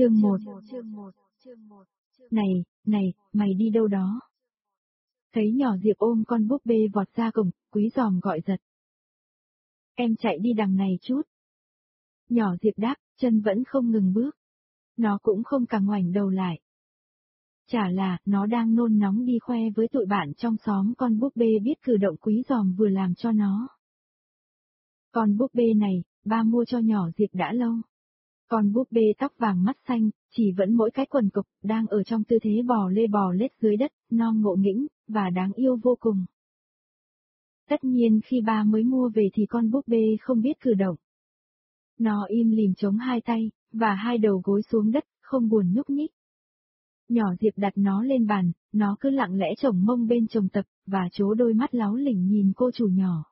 Chương 1 Này, này, mày đi đâu đó? Thấy nhỏ Diệp ôm con búp bê vọt ra cổng, quý giòm gọi giật. Em chạy đi đằng này chút. Nhỏ Diệp đáp, chân vẫn không ngừng bước. Nó cũng không càng ngoảnh đầu lại. Chả là, nó đang nôn nóng đi khoe với tụi bạn trong xóm con búp bê biết cử động quý giòm vừa làm cho nó. Con búp bê này, ba mua cho nhỏ Diệp đã lâu. Con búp bê tóc vàng mắt xanh, chỉ vẫn mỗi cái quần cục, đang ở trong tư thế bò lê bò lết dưới đất, non ngộ nghĩnh, và đáng yêu vô cùng. Tất nhiên khi ba mới mua về thì con búp bê không biết cử động. Nó im lìm chống hai tay, và hai đầu gối xuống đất, không buồn nhúc nhích. Nhỏ Diệp đặt nó lên bàn, nó cứ lặng lẽ chồng mông bên chồng tập, và chố đôi mắt láo lỉnh nhìn cô chủ nhỏ.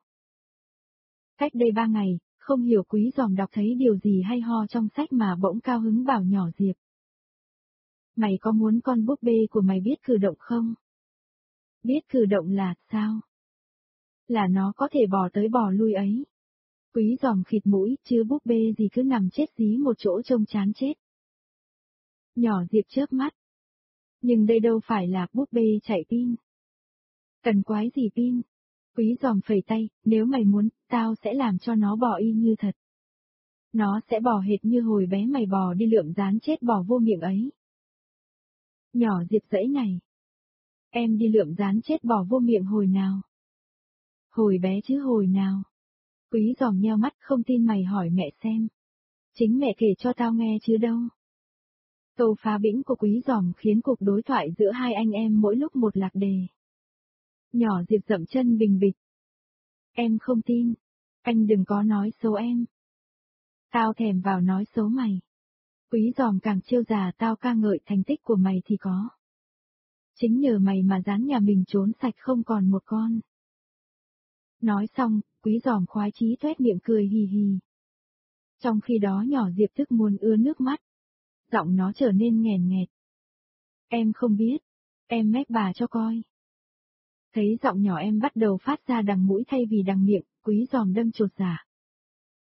Cách đây ba ngày, không hiểu quý giòm đọc thấy điều gì hay ho trong sách mà bỗng cao hứng bảo nhỏ Diệp. Mày có muốn con búp bê của mày biết cử động không? Biết cử động là sao? Là nó có thể bò tới bò lui ấy. Quý giòm khịt mũi, chứ búp bê gì cứ nằm chết dí một chỗ trông chán chết. Nhỏ Diệp chớp mắt. Nhưng đây đâu phải là búp bê chạy pin. Cần quái gì pin? Quý giòm phẩy tay, nếu mày muốn, tao sẽ làm cho nó bò y như thật. Nó sẽ bò hệt như hồi bé mày bò đi lượm rán chết bò vô miệng ấy. Nhỏ Diệp dãy này. Em đi lượm rán chết bò vô miệng hồi nào? Hồi bé chứ hồi nào? Quý giòm nheo mắt không tin mày hỏi mẹ xem. Chính mẹ kể cho tao nghe chứ đâu. Câu phá bĩnh của quý giòm khiến cuộc đối thoại giữa hai anh em mỗi lúc một lạc đề. Nhỏ Diệp dậm chân bình bịch. Em không tin. Anh đừng có nói xấu em. Tao thèm vào nói xấu mày. Quý giòm càng chiêu già tao ca ngợi thành tích của mày thì có. Chính nhờ mày mà dán nhà mình trốn sạch không còn một con. Nói xong, quý giòm khoái chí tuét miệng cười hì hì. Trong khi đó nhỏ Diệp thức muốn ưa nước mắt. Giọng nó trở nên nghèn nghẹt. Em không biết. Em mách bà cho coi. Thấy giọng nhỏ em bắt đầu phát ra đằng mũi thay vì đằng miệng, quý giòm đâm trột giả. Dạ.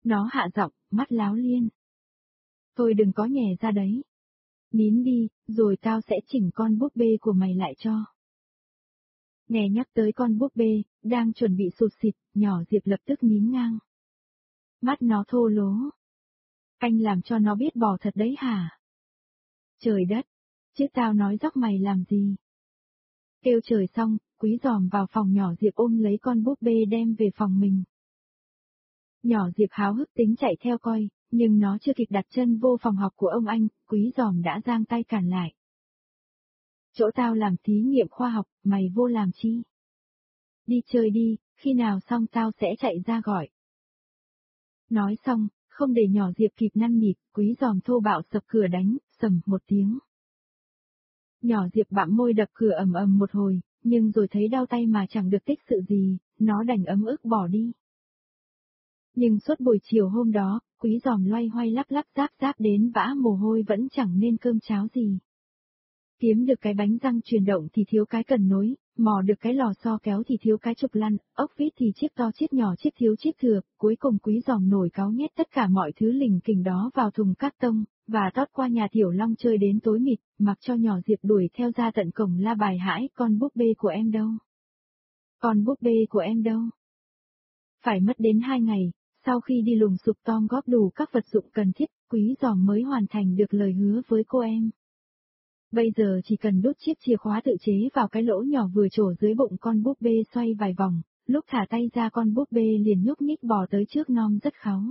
Nó hạ giọng, mắt láo liên. Thôi đừng có nhè ra đấy. Nín đi, rồi tao sẽ chỉnh con búp bê của mày lại cho. Nghe nhắc tới con búp bê, đang chuẩn bị sụt xịt, nhỏ Diệp lập tức nín ngang. Mắt nó thô lố. Anh làm cho nó biết bò thật đấy hả? Trời đất, chứ tao nói dóc mày làm gì? Kêu trời xong, quý giòm vào phòng nhỏ Diệp ôm lấy con búp bê đem về phòng mình. Nhỏ Diệp háo hức tính chạy theo coi, nhưng nó chưa kịp đặt chân vô phòng học của ông anh, quý giòm đã giang tay cản lại. Chỗ tao làm thí nghiệm khoa học, mày vô làm chi? Đi chơi đi, khi nào xong tao sẽ chạy ra gọi. Nói xong, không để nhỏ Diệp kịp năn nịp, quý giòm thô bạo sập cửa đánh, sầm một tiếng. Nhỏ Diệp bạm môi đập cửa ầm ầm một hồi, nhưng rồi thấy đau tay mà chẳng được tích sự gì, nó đành ấm ức bỏ đi. Nhưng suốt buổi chiều hôm đó, quý giòm loay hoay lắp lắp giáp giáp đến vã mồ hôi vẫn chẳng nên cơm cháo gì. Kiếm được cái bánh răng chuyển động thì thiếu cái cần nối, mò được cái lò xo kéo thì thiếu cái trục lăn, ốc vít thì chiếc to chiếc nhỏ chiếc thiếu chiếc thừa, cuối cùng quý giòm nổi cáo nhét tất cả mọi thứ lình kình đó vào thùng cát tông, và tót qua nhà tiểu long chơi đến tối mịt, mặc cho nhỏ Diệp đuổi theo ra tận cổng la bài hãi con búp bê của em đâu. Con búp bê của em đâu? Phải mất đến hai ngày, sau khi đi lùng sụp tom góp đủ các vật dụng cần thiết, quý giòm mới hoàn thành được lời hứa với cô em. Bây giờ chỉ cần đút chiếc chìa khóa tự chế vào cái lỗ nhỏ vừa trổ dưới bụng con búp bê xoay vài vòng, lúc thả tay ra con búp bê liền nhúc nhích bò tới trước non rất kháu.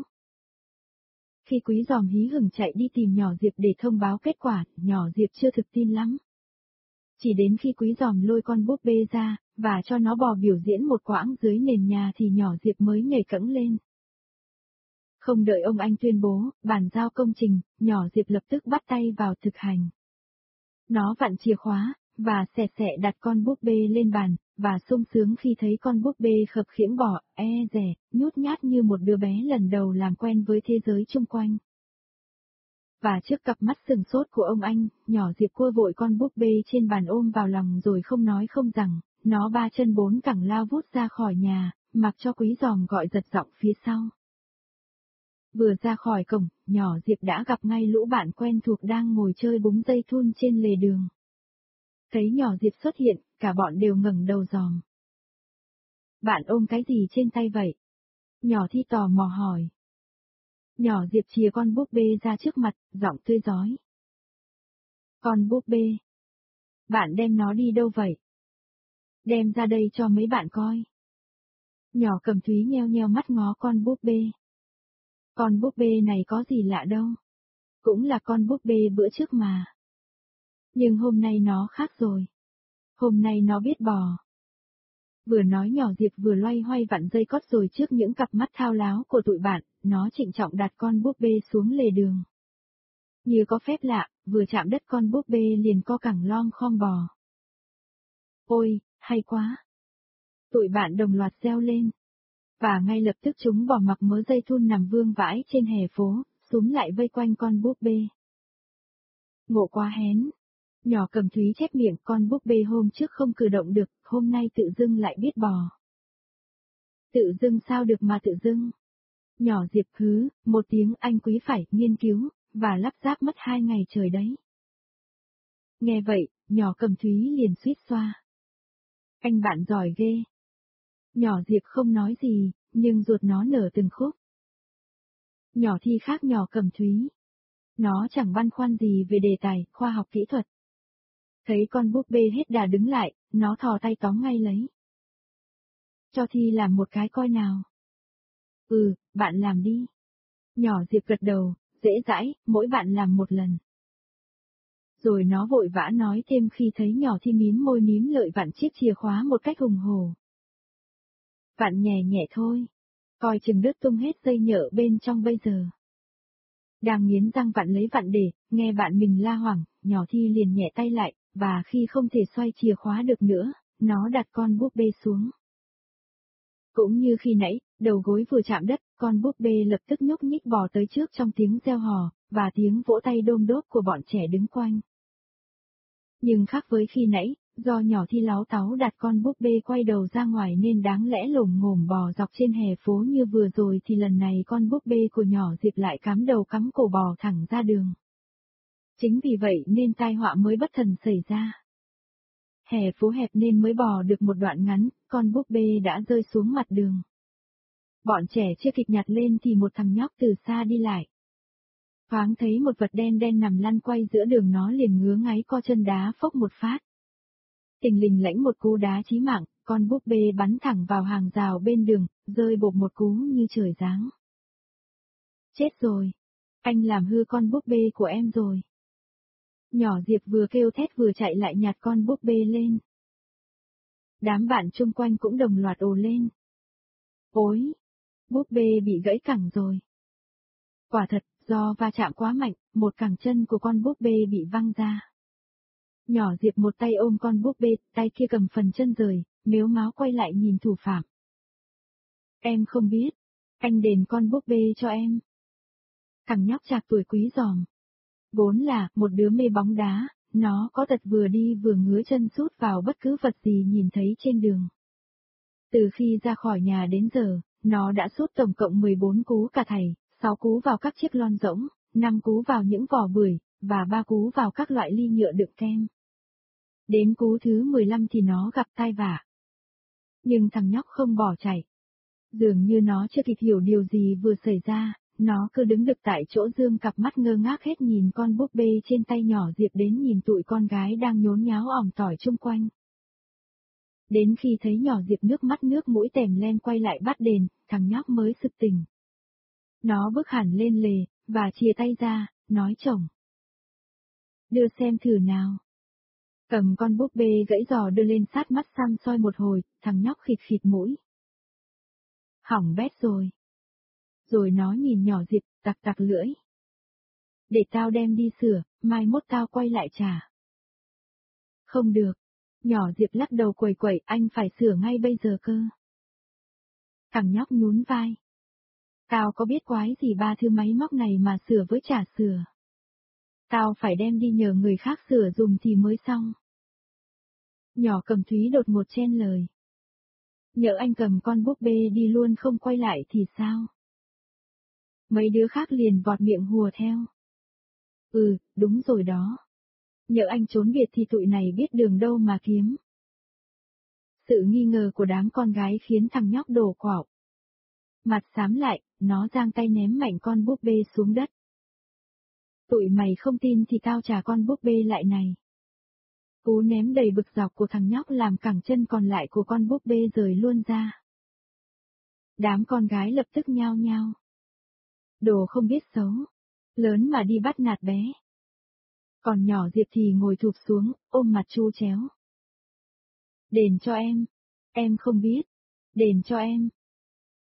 Khi quý giòm hí hửng chạy đi tìm nhỏ Diệp để thông báo kết quả, nhỏ Diệp chưa thực tin lắm. Chỉ đến khi quý giòm lôi con búp bê ra, và cho nó bò biểu diễn một quãng dưới nền nhà thì nhỏ Diệp mới nhảy cẫng lên. Không đợi ông anh tuyên bố, bàn giao công trình, nhỏ Diệp lập tức bắt tay vào thực hành. Nó vặn chìa khóa, và xẻ xẻ đặt con búp bê lên bàn, và sung sướng khi thấy con búp bê khập khiễng bỏ, e rẻ, nhút nhát như một đứa bé lần đầu làm quen với thế giới chung quanh. Và trước cặp mắt sừng sốt của ông anh, nhỏ Diệp cua vội con búp bê trên bàn ôm vào lòng rồi không nói không rằng, nó ba chân bốn cẳng lao vút ra khỏi nhà, mặc cho quý giòm gọi giật giọng phía sau. Vừa ra khỏi cổng, nhỏ Diệp đã gặp ngay lũ bạn quen thuộc đang ngồi chơi búng dây thun trên lề đường. Thấy nhỏ Diệp xuất hiện, cả bọn đều ngẩng đầu giòm. Bạn ôm cái gì trên tay vậy? Nhỏ thi tò mò hỏi. Nhỏ Diệp chìa con búp bê ra trước mặt, giọng tươi giói. Con búp bê. Bạn đem nó đi đâu vậy? Đem ra đây cho mấy bạn coi. Nhỏ cầm thúy nheo nheo mắt ngó con búp bê. Con búp bê này có gì lạ đâu. Cũng là con búp bê bữa trước mà. Nhưng hôm nay nó khác rồi. Hôm nay nó biết bò. Vừa nói nhỏ Diệp vừa loay hoay vặn dây cót rồi trước những cặp mắt thao láo của tụi bạn, nó trịnh trọng đặt con búp bê xuống lề đường. Như có phép lạ, vừa chạm đất con búp bê liền co cẳng lom khom bò. Ôi, hay quá! Tụi bạn đồng loạt reo lên. Và ngay lập tức chúng bỏ mặc mớ dây thun nằm vương vãi trên hè phố, xuống lại vây quanh con búp bê. Ngộ quá hén. Nhỏ cầm thúy chép miệng con búp bê hôm trước không cử động được, hôm nay tự dưng lại biết bò. Tự dưng sao được mà tự dưng. Nhỏ diệp hứ, một tiếng anh quý phải nghiên cứu, và lắp ráp mất hai ngày trời đấy. Nghe vậy, nhỏ cầm thúy liền suýt xoa. Anh bạn giỏi ghê. Nhỏ Diệp không nói gì, nhưng ruột nó nở từng khúc. Nhỏ thi khác nhỏ cầm thúy. Nó chẳng băn khoăn gì về đề tài, khoa học kỹ thuật. Thấy con búp bê hết đà đứng lại, nó thò tay tóm ngay lấy. Cho thi làm một cái coi nào. Ừ, bạn làm đi. Nhỏ Diệp gật đầu, dễ dãi, mỗi bạn làm một lần. Rồi nó vội vã nói thêm khi thấy nhỏ thi mím môi mím lợi vặn chiếc chìa khóa một cách hùng hồ. Vặn nhẹ nhẹ thôi, coi chừng đứt tung hết dây nhợ bên trong bây giờ. Đang nghiến răng vặn lấy vặn để, nghe bạn mình la hoảng, nhỏ thi liền nhẹ tay lại, và khi không thể xoay chìa khóa được nữa, nó đặt con búp bê xuống. Cũng như khi nãy, đầu gối vừa chạm đất, con búp bê lập tức nhúc nhích bò tới trước trong tiếng reo hò, và tiếng vỗ tay đôm đốp của bọn trẻ đứng quanh. Nhưng khác với khi nãy, do nhỏ thi láo táo đặt con búp bê quay đầu ra ngoài nên đáng lẽ lồm ngồm bò dọc trên hè phố như vừa rồi thì lần này con búp bê của nhỏ Diệp lại cắm đầu cắm cổ bò thẳng ra đường. Chính vì vậy nên tai họa mới bất thần xảy ra. Hè phố hẹp nên mới bò được một đoạn ngắn, con búp bê đã rơi xuống mặt đường. Bọn trẻ chưa kịch nhặt lên thì một thằng nhóc từ xa đi lại. Thoáng thấy một vật đen đen nằm lăn quay giữa đường nó liền ngứa ngáy co chân đá phốc một phát. Tình lình lãnh một cú đá chí mạng, con búp bê bắn thẳng vào hàng rào bên đường, rơi bột một cú như trời giáng. Chết rồi! Anh làm hư con búp bê của em rồi. Nhỏ Diệp vừa kêu thét vừa chạy lại nhặt con búp bê lên. Đám bạn chung quanh cũng đồng loạt ồ lên. Ôi! Búp bê bị gãy cẳng rồi. Quả thật, do va chạm quá mạnh, một cẳng chân của con búp bê bị văng ra. Nhỏ Diệp một tay ôm con búp bê, tay kia cầm phần chân rời, miếu máu quay lại nhìn thủ phạm. Em không biết, anh đền con búp bê cho em. Thằng nhóc chạc tuổi quý giòm. Vốn là một đứa mê bóng đá, nó có tật vừa đi vừa ngứa chân sút vào bất cứ vật gì nhìn thấy trên đường. Từ khi ra khỏi nhà đến giờ, nó đã sút tổng cộng 14 cú cả thầy, 6 cú vào các chiếc lon rỗng, 5 cú vào những vỏ bưởi, và ba cú vào các loại ly nhựa đựng kem. Đến cú thứ 15 thì nó gặp tai vả. Nhưng thằng nhóc không bỏ chạy. Dường như nó chưa kịp hiểu điều gì vừa xảy ra, nó cứ đứng được tại chỗ dương cặp mắt ngơ ngác hết nhìn con búp bê trên tay nhỏ Diệp đến nhìn tụi con gái đang nhốn nháo ỏm tỏi chung quanh. Đến khi thấy nhỏ Diệp nước mắt nước mũi tèm len quay lại bắt đền, thằng nhóc mới sực tỉnh. Nó bước hẳn lên lề, và chia tay ra, nói chồng. Đưa xem thử nào. Cầm con búp bê gãy giò đưa lên sát mắt xăm soi một hồi, thằng nhóc khịt khịt mũi. Hỏng bét rồi. Rồi nó nhìn nhỏ Diệp, tặc tặc lưỡi. Để tao đem đi sửa, mai mốt tao quay lại trả. Không được. Nhỏ Diệp lắc đầu quẩy quẩy, anh phải sửa ngay bây giờ cơ. Thằng nhóc nhún vai. Tao có biết quái gì ba thứ máy móc này mà sửa với trả sửa. Tao phải đem đi nhờ người khác sửa dùng thì mới xong. Nhỏ cầm thúy đột một chen lời. Nhỡ anh cầm con búp bê đi luôn không quay lại thì sao? Mấy đứa khác liền vọt miệng hùa theo. Ừ, đúng rồi đó. Nhỡ anh trốn biệt thì tụi này biết đường đâu mà kiếm. Sự nghi ngờ của đám con gái khiến thằng nhóc đổ quạo. Mặt xám lại, nó giang tay ném mạnh con búp bê xuống đất. Tụi mày không tin thì tao trả con búp bê lại này. Cú ném đầy bực dọc của thằng nhóc làm cẳng chân còn lại của con búp bê rời luôn ra. Đám con gái lập tức nhao nhao. Đồ không biết xấu. Lớn mà đi bắt nạt bé. Còn nhỏ Diệp thì ngồi thụp xuống, ôm mặt chu chéo. Đền cho em. Em không biết. Đền cho em.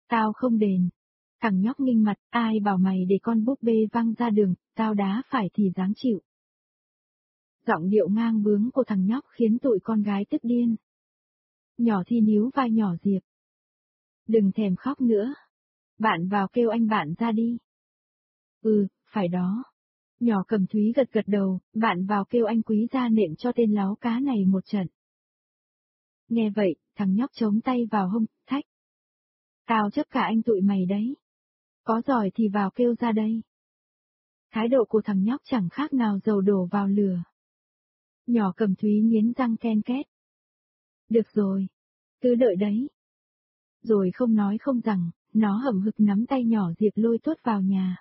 Tao không đền. Thằng nhóc nghinh mặt, ai bảo mày để con búp bê văng ra đường, tao đá phải thì dáng chịu. Giọng điệu ngang bướng của thằng nhóc khiến tụi con gái tức điên. Nhỏ thi níu vai nhỏ Diệp. Đừng thèm khóc nữa. Bạn vào kêu anh bạn ra đi. Ừ, phải đó. Nhỏ cầm thúy gật gật đầu, bạn vào kêu anh quý ra nện cho tên láo cá này một trận. Nghe vậy, thằng nhóc chống tay vào hông, thách. Tao chấp cả anh tụi mày đấy. Có giỏi thì vào kêu ra đây. Thái độ của thằng nhóc chẳng khác nào dầu đổ vào lửa. Nhỏ cầm thúy nghiến răng ken két. Được rồi. Cứ đợi đấy. Rồi không nói không rằng, nó hầm hực nắm tay nhỏ Diệp lôi tuốt vào nhà.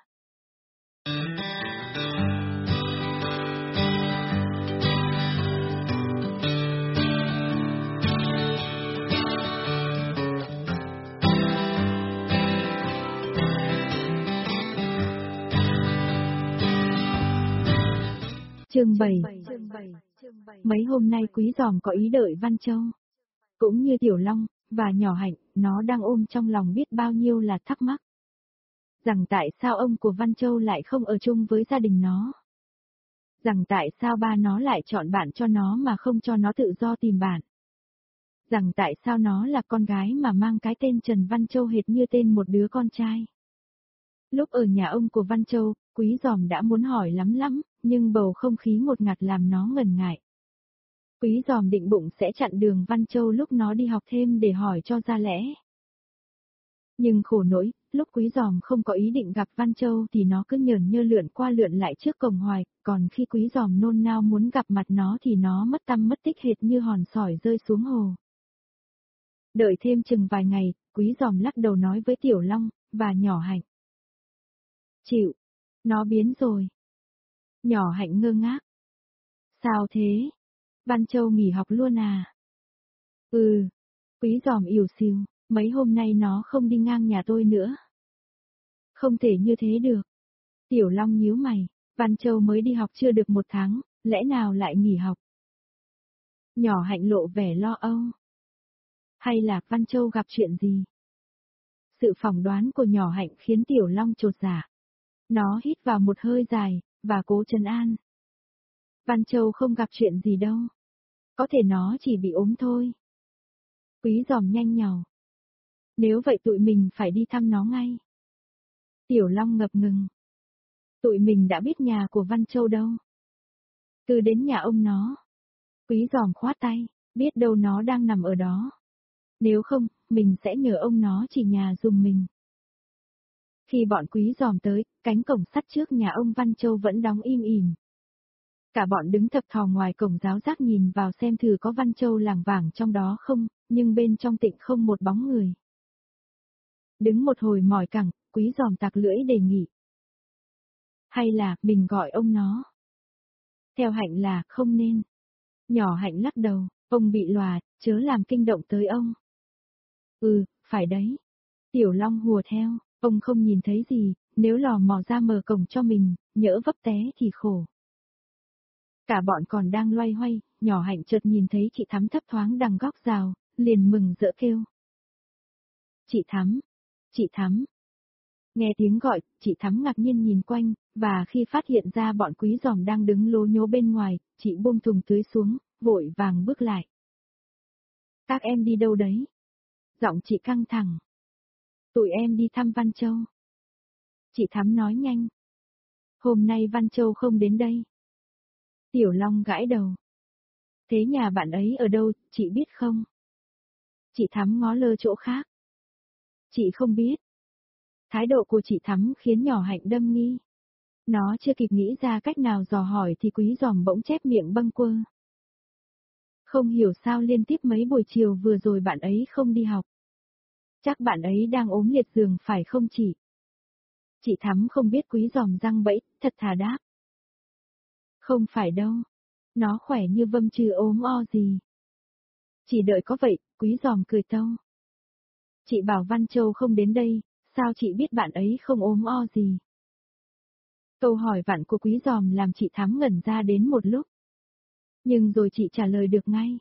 Chương 7 Mấy hôm nay quý giòm có ý đợi Văn Châu. Cũng như Tiểu Long, và nhỏ hạnh, nó đang ôm trong lòng biết bao nhiêu là thắc mắc. Rằng tại sao ông của Văn Châu lại không ở chung với gia đình nó? Rằng tại sao ba nó lại chọn bạn cho nó mà không cho nó tự do tìm bạn? Rằng tại sao nó là con gái mà mang cái tên Trần Văn Châu hệt như tên một đứa con trai? Lúc ở nhà ông của Văn Châu, quý giòm đã muốn hỏi lắm lắm, nhưng bầu không khí một ngặt làm nó ngần ngại. Quý giòm định bụng sẽ chặn đường Văn Châu lúc nó đi học thêm để hỏi cho ra lẽ. Nhưng khổ nỗi, lúc quý giòm không có ý định gặp Văn Châu thì nó cứ nhờn nhơ lượn qua lượn lại trước cổng hoài, còn khi quý giòm nôn nao muốn gặp mặt nó thì nó mất tâm mất tích hệt như hòn sỏi rơi xuống hồ. Đợi thêm chừng vài ngày, quý giòm lắc đầu nói với Tiểu Long, và nhỏ hạnh. Chịu, nó biến rồi. Nhỏ hạnh ngơ ngác. Sao thế? Văn Châu nghỉ học luôn à? Ừ, quý giòm ỉu xìu, mấy hôm nay nó không đi ngang nhà tôi nữa. Không thể như thế được. Tiểu Long nhíu mày, Văn Châu mới đi học chưa được một tháng, lẽ nào lại nghỉ học? Nhỏ hạnh lộ vẻ lo âu. Hay là Văn Châu gặp chuyện gì? Sự phỏng đoán của nhỏ hạnh khiến Tiểu Long trột dạ. Nó hít vào một hơi dài, và cố trần an. Văn Châu không gặp chuyện gì đâu. Có thể nó chỉ bị ốm thôi. Quý giòm nhanh nhào. Nếu vậy tụi mình phải đi thăm nó ngay. Tiểu Long ngập ngừng. Tụi mình đã biết nhà của Văn Châu đâu. Cứ đến nhà ông nó. Quý giòm khoát tay, biết đâu nó đang nằm ở đó. Nếu không, mình sẽ nhờ ông nó chỉ nhà dùng mình. Khi bọn quý dòm tới, cánh cổng sắt trước nhà ông Văn Châu vẫn đóng im ỉm. Cả bọn đứng thập thò ngoài cổng giáo giác nhìn vào xem thử có Văn Châu làng vàng trong đó không, nhưng bên trong tịnh không một bóng người. Đứng một hồi mỏi cẳng, quý giòm tạc lưỡi đề nghị. Hay là, mình gọi ông nó. Theo hạnh là, không nên. Nhỏ hạnh lắc đầu, ông bị lòa, chớ làm kinh động tới ông. Ừ, phải đấy. Tiểu Long hùa theo, ông không nhìn thấy gì, nếu lò mò ra mở cổng cho mình, nhỡ vấp té thì khổ. Cả bọn còn đang loay hoay, nhỏ hạnh chợt nhìn thấy chị Thắm thấp thoáng đằng góc rào, liền mừng rỡ kêu. Chị Thắm, chị Thắm. Nghe tiếng gọi, chị Thắm ngạc nhiên nhìn quanh, và khi phát hiện ra bọn quý giòm đang đứng lố nhố bên ngoài, chị buông thùng tưới xuống, vội vàng bước lại. Các em đi đâu đấy? Giọng chị căng thẳng. Tụi em đi thăm Văn Châu. Chị Thắm nói nhanh. Hôm nay Văn Châu không đến đây. Tiểu Long gãi đầu. Thế nhà bạn ấy ở đâu, chị biết không? Chị Thắm ngó lơ chỗ khác. Chị không biết. Thái độ của chị Thắm khiến nhỏ hạnh đâm nghi. Nó chưa kịp nghĩ ra cách nào dò hỏi thì quý giòm bỗng chép miệng bâng quơ. Không hiểu sao liên tiếp mấy buổi chiều vừa rồi bạn ấy không đi học. Chắc bạn ấy đang ốm liệt giường phải không chị? Chị Thắm không biết quý giòm răng bẫy, thật thà đáp. Không phải đâu. Nó khỏe như vâm trừ ốm o gì. Chỉ đợi có vậy, quý giòm cười tâu. Chị bảo Văn Châu không đến đây, sao chị biết bạn ấy không ốm o gì? Câu hỏi vặn của quý giòm làm chị Thắm ngẩn ra đến một lúc. Nhưng rồi chị trả lời được ngay.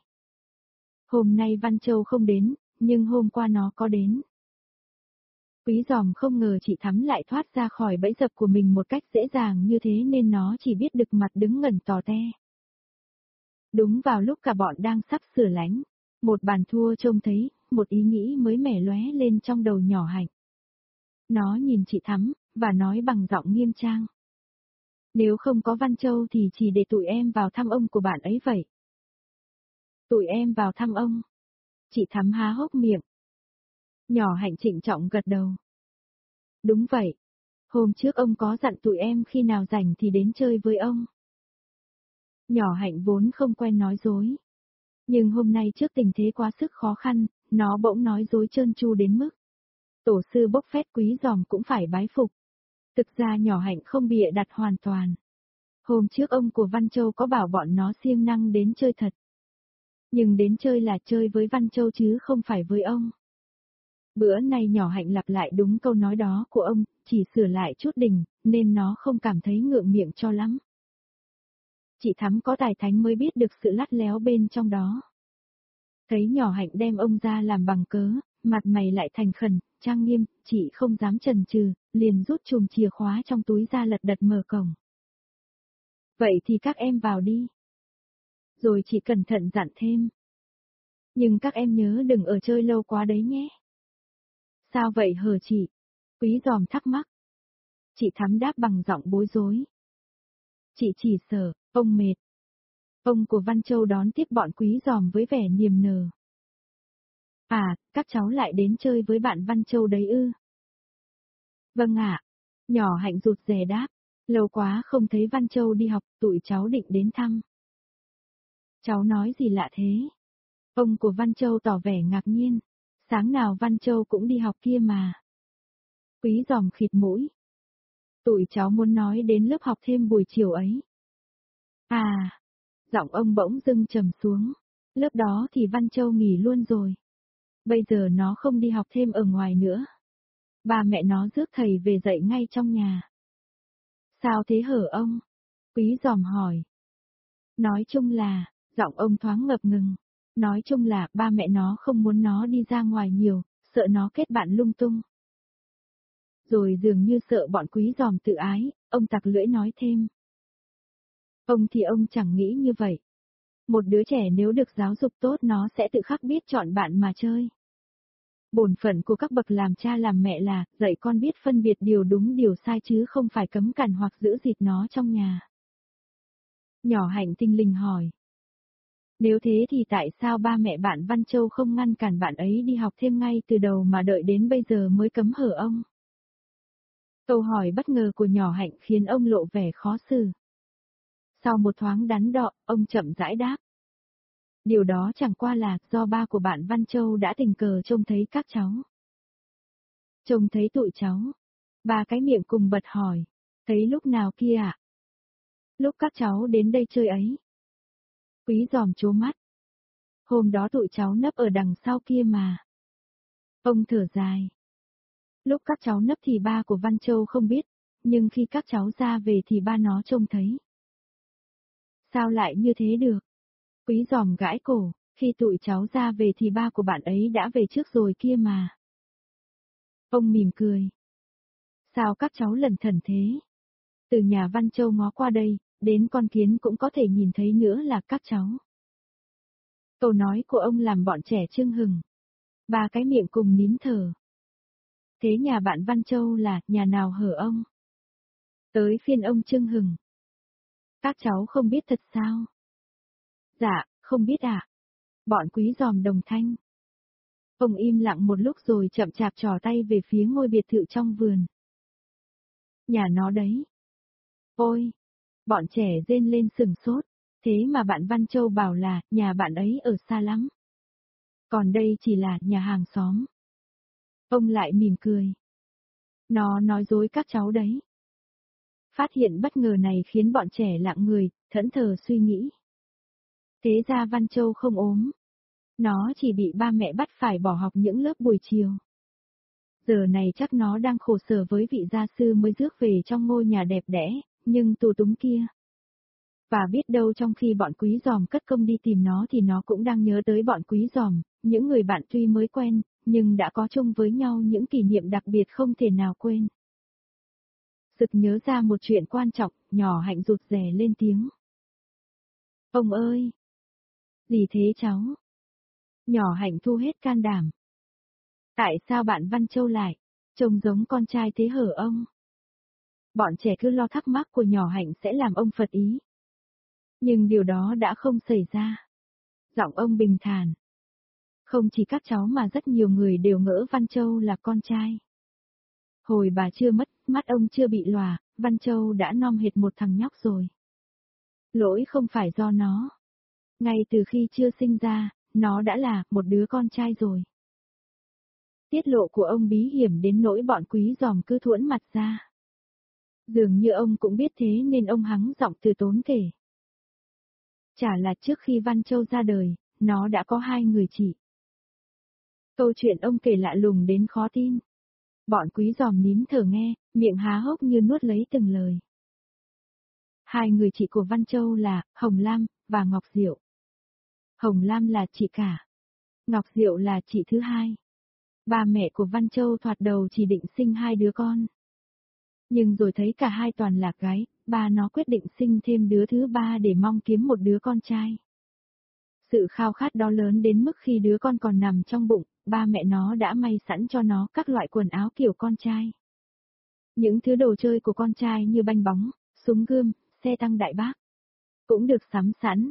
Hôm nay Văn Châu không đến, nhưng hôm qua nó có đến. Quý giòm không ngờ chị Thắm lại thoát ra khỏi bẫy dập của mình một cách dễ dàng như thế nên nó chỉ biết đực mặt đứng ngẩn tò te. Đúng vào lúc cả bọn đang sắp sửa lánh, một bàn thua trông thấy, một ý nghĩ mới mẻ lóe lên trong đầu nhỏ hạnh. Nó nhìn chị Thắm, và nói bằng giọng nghiêm trang. Nếu không có Văn Châu thì chỉ để tụi em vào thăm ông của bạn ấy vậy. Tụi em vào thăm ông. Chị Thắm há hốc miệng. Nhỏ hạnh trịnh trọng gật đầu. Đúng vậy. Hôm trước ông có dặn tụi em khi nào rảnh thì đến chơi với ông. Nhỏ hạnh vốn không quen nói dối. Nhưng hôm nay trước tình thế quá sức khó khăn, nó bỗng nói dối trơn tru đến mức. Tổ sư bốc phét quý giòm cũng phải bái phục. Thực ra nhỏ hạnh không bịa đặt hoàn toàn. Hôm trước ông của Văn Châu có bảo bọn nó siêng năng đến chơi thật. Nhưng đến chơi là chơi với Văn Châu chứ không phải với ông. Bữa nay nhỏ hạnh lặp lại đúng câu nói đó của ông, chỉ sửa lại chút đỉnh, nên nó không cảm thấy ngượng miệng cho lắm. Chị Thắm có tài thánh mới biết được sự lắt léo bên trong đó. Thấy nhỏ hạnh đem ông ra làm bằng cớ, mặt mày lại thành khẩn, trang nghiêm, chị không dám chần chừ, liền rút chùm chìa khóa trong túi ra lật đật mở cổng. Vậy thì các em vào đi. Rồi chị cẩn thận dặn thêm. Nhưng các em nhớ đừng ở chơi lâu quá đấy nhé. Sao vậy hờ chị? Quý giòm thắc mắc. Chị thắm đáp bằng giọng bối rối. Chị chỉ sợ, ông mệt. Ông của Văn Châu đón tiếp bọn quý giòm với vẻ niềm nở. À, các cháu lại đến chơi với bạn Văn Châu đấy ư. Vâng ạ. Nhỏ hạnh rụt rè đáp. Lâu quá không thấy Văn Châu đi học, tụi cháu định đến thăm. Cháu nói gì lạ thế? Ông của Văn Châu tỏ vẻ ngạc nhiên. Sáng nào Văn Châu cũng đi học kia mà. Quý giòm khịt mũi. Tụi cháu muốn nói đến lớp học thêm buổi chiều ấy. À, giọng ông bỗng dưng trầm xuống. Lớp đó thì Văn Châu nghỉ luôn rồi. Bây giờ nó không đi học thêm ở ngoài nữa. Ba mẹ nó rước thầy về dạy ngay trong nhà. Sao thế hở ông? Quý giòm hỏi. Nói chung là, giọng ông thoáng ngập ngừng. Nói chung là ba mẹ nó không muốn nó đi ra ngoài nhiều, sợ nó kết bạn lung tung. Rồi dường như sợ bọn quý giòm tự ái, ông tặc lưỡi nói thêm. Ông thì ông chẳng nghĩ như vậy. Một đứa trẻ nếu được giáo dục tốt nó sẽ tự khắc biết chọn bạn mà chơi. Bổn phận của các bậc làm cha làm mẹ là dạy con biết phân biệt điều đúng điều sai chứ không phải cấm cản hoặc giữ dịt nó trong nhà. Nhỏ hạnh tinh linh hỏi. Nếu thế thì tại sao ba mẹ bạn Văn Châu không ngăn cản bạn ấy đi học thêm ngay từ đầu mà đợi đến bây giờ mới cấm hở ông? Câu hỏi bất ngờ của nhỏ hạnh khiến ông lộ vẻ khó xử. Sau một thoáng đắn đọ, ông chậm rãi đáp. Điều đó chẳng qua là do ba của bạn Văn Châu đã tình cờ trông thấy các cháu. Trông thấy tụi cháu. Ba cái miệng cùng bật hỏi. Thấy lúc nào kia ạ? Lúc các cháu đến đây chơi ấy. Quý giòm chố mắt. Hôm đó tụi cháu nấp ở đằng sau kia mà. Ông thở dài. Lúc các cháu nấp thì ba của Văn Châu không biết, nhưng khi các cháu ra về thì ba nó trông thấy. Sao lại như thế được? Quý giòm gãi cổ, khi tụi cháu ra về thì ba của bạn ấy đã về trước rồi kia mà. Ông mỉm cười. Sao các cháu lần thần thế? Từ nhà Văn Châu ngó qua đây, đến con kiến cũng có thể nhìn thấy nữa là các cháu. Câu nói của ông làm bọn trẻ trưng hừng. Ba cái miệng cùng nín thở. Thế nhà bạn Văn Châu là nhà nào hở ông? Tới phiên ông trưng hừng. Các cháu không biết thật sao? Dạ, không biết ạ. À? Bọn quý giòm đồng thanh. Ông im lặng một lúc rồi chậm chạp trò tay về phía ngôi biệt thự trong vườn. Nhà nó đấy. Ôi! Bọn trẻ rên lên sừng sốt. Thế mà bạn Văn Châu bảo là nhà bạn ấy ở xa lắm. Còn đây chỉ là nhà hàng xóm. Ông lại mỉm cười. Nó nói dối các cháu đấy. Phát hiện bất ngờ này khiến bọn trẻ lặng người, thẫn thờ suy nghĩ. Thế ra Văn Châu không ốm. Nó chỉ bị ba mẹ bắt phải bỏ học những lớp buổi chiều. Giờ này chắc nó đang khổ sở với vị gia sư mới rước về trong ngôi nhà đẹp đẽ, nhưng tù túng kia. Và biết đâu trong khi bọn quý giòm cất công đi tìm nó thì nó cũng đang nhớ tới bọn quý giòm, những người bạn tuy mới quen, nhưng đã có chung với nhau những kỷ niệm đặc biệt không thể nào quên. Sực nhớ ra một chuyện quan trọng, nhỏ hạnh rụt rè lên tiếng. Ông ơi! Gì thế cháu? Nhỏ hạnh thu hết can đảm. Tại sao bạn Văn Châu lại, trông giống con trai thế hở ông? Bọn trẻ cứ lo thắc mắc của nhỏ hạnh sẽ làm ông Phật ý. Nhưng điều đó đã không xảy ra. Giọng ông bình thản. Không chỉ các cháu mà rất nhiều người đều ngỡ Văn Châu là con trai. Hồi bà chưa mất, mắt ông chưa bị lòa, Văn Châu đã nom hệt một thằng nhóc rồi. Lỗi không phải do nó. Ngay từ khi chưa sinh ra, nó đã là một đứa con trai rồi. Tiết lộ của ông bí hiểm đến nỗi bọn quý giòm cứ thuẫn mặt ra. Dường như ông cũng biết thế nên ông hắng giọng từ tốn kể. Chả là trước khi Văn Châu ra đời, nó đã có hai người chị. Câu chuyện ông kể lạ lùng đến khó tin. Bọn quý giòm nín thở nghe, miệng há hốc như nuốt lấy từng lời. Hai người chị của Văn Châu là Hồng Lam và Ngọc Diệu. Hồng Lam là chị cả. Ngọc Diệu là chị thứ hai. Ba mẹ của Văn Châu thoạt đầu chỉ định sinh hai đứa con. Nhưng rồi thấy cả hai toàn là gái, ba nó quyết định sinh thêm đứa thứ ba để mong kiếm một đứa con trai. Sự khao khát đó lớn đến mức khi đứa con còn nằm trong bụng, ba mẹ nó đã may sẵn cho nó các loại quần áo kiểu con trai. Những thứ đồ chơi của con trai như banh bóng, súng gươm, xe tăng đại bác. Cũng được sắm sẵn.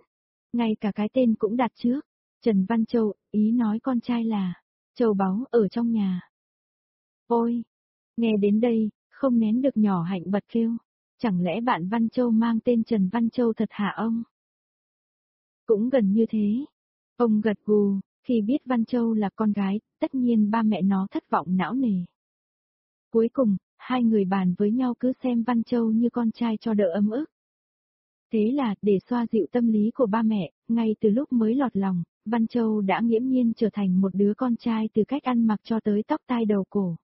Ngay cả cái tên cũng đặt trước. Trần Văn Châu, ý nói con trai là, châu báu ở trong nhà. Ôi! Nghe đến đây, không nén được nhỏ hạnh bật kêu. Chẳng lẽ bạn Văn Châu mang tên Trần Văn Châu thật hả ông? Cũng gần như thế. Ông gật gù, khi biết Văn Châu là con gái, tất nhiên ba mẹ nó thất vọng não nề. Cuối cùng, hai người bàn với nhau cứ xem Văn Châu như con trai cho đỡ ấm ức. Thế là, để xoa dịu tâm lý của ba mẹ, ngay từ lúc mới lọt lòng, Văn Châu đã nghiễm nhiên trở thành một đứa con trai từ cách ăn mặc cho tới tóc tai đầu cổ.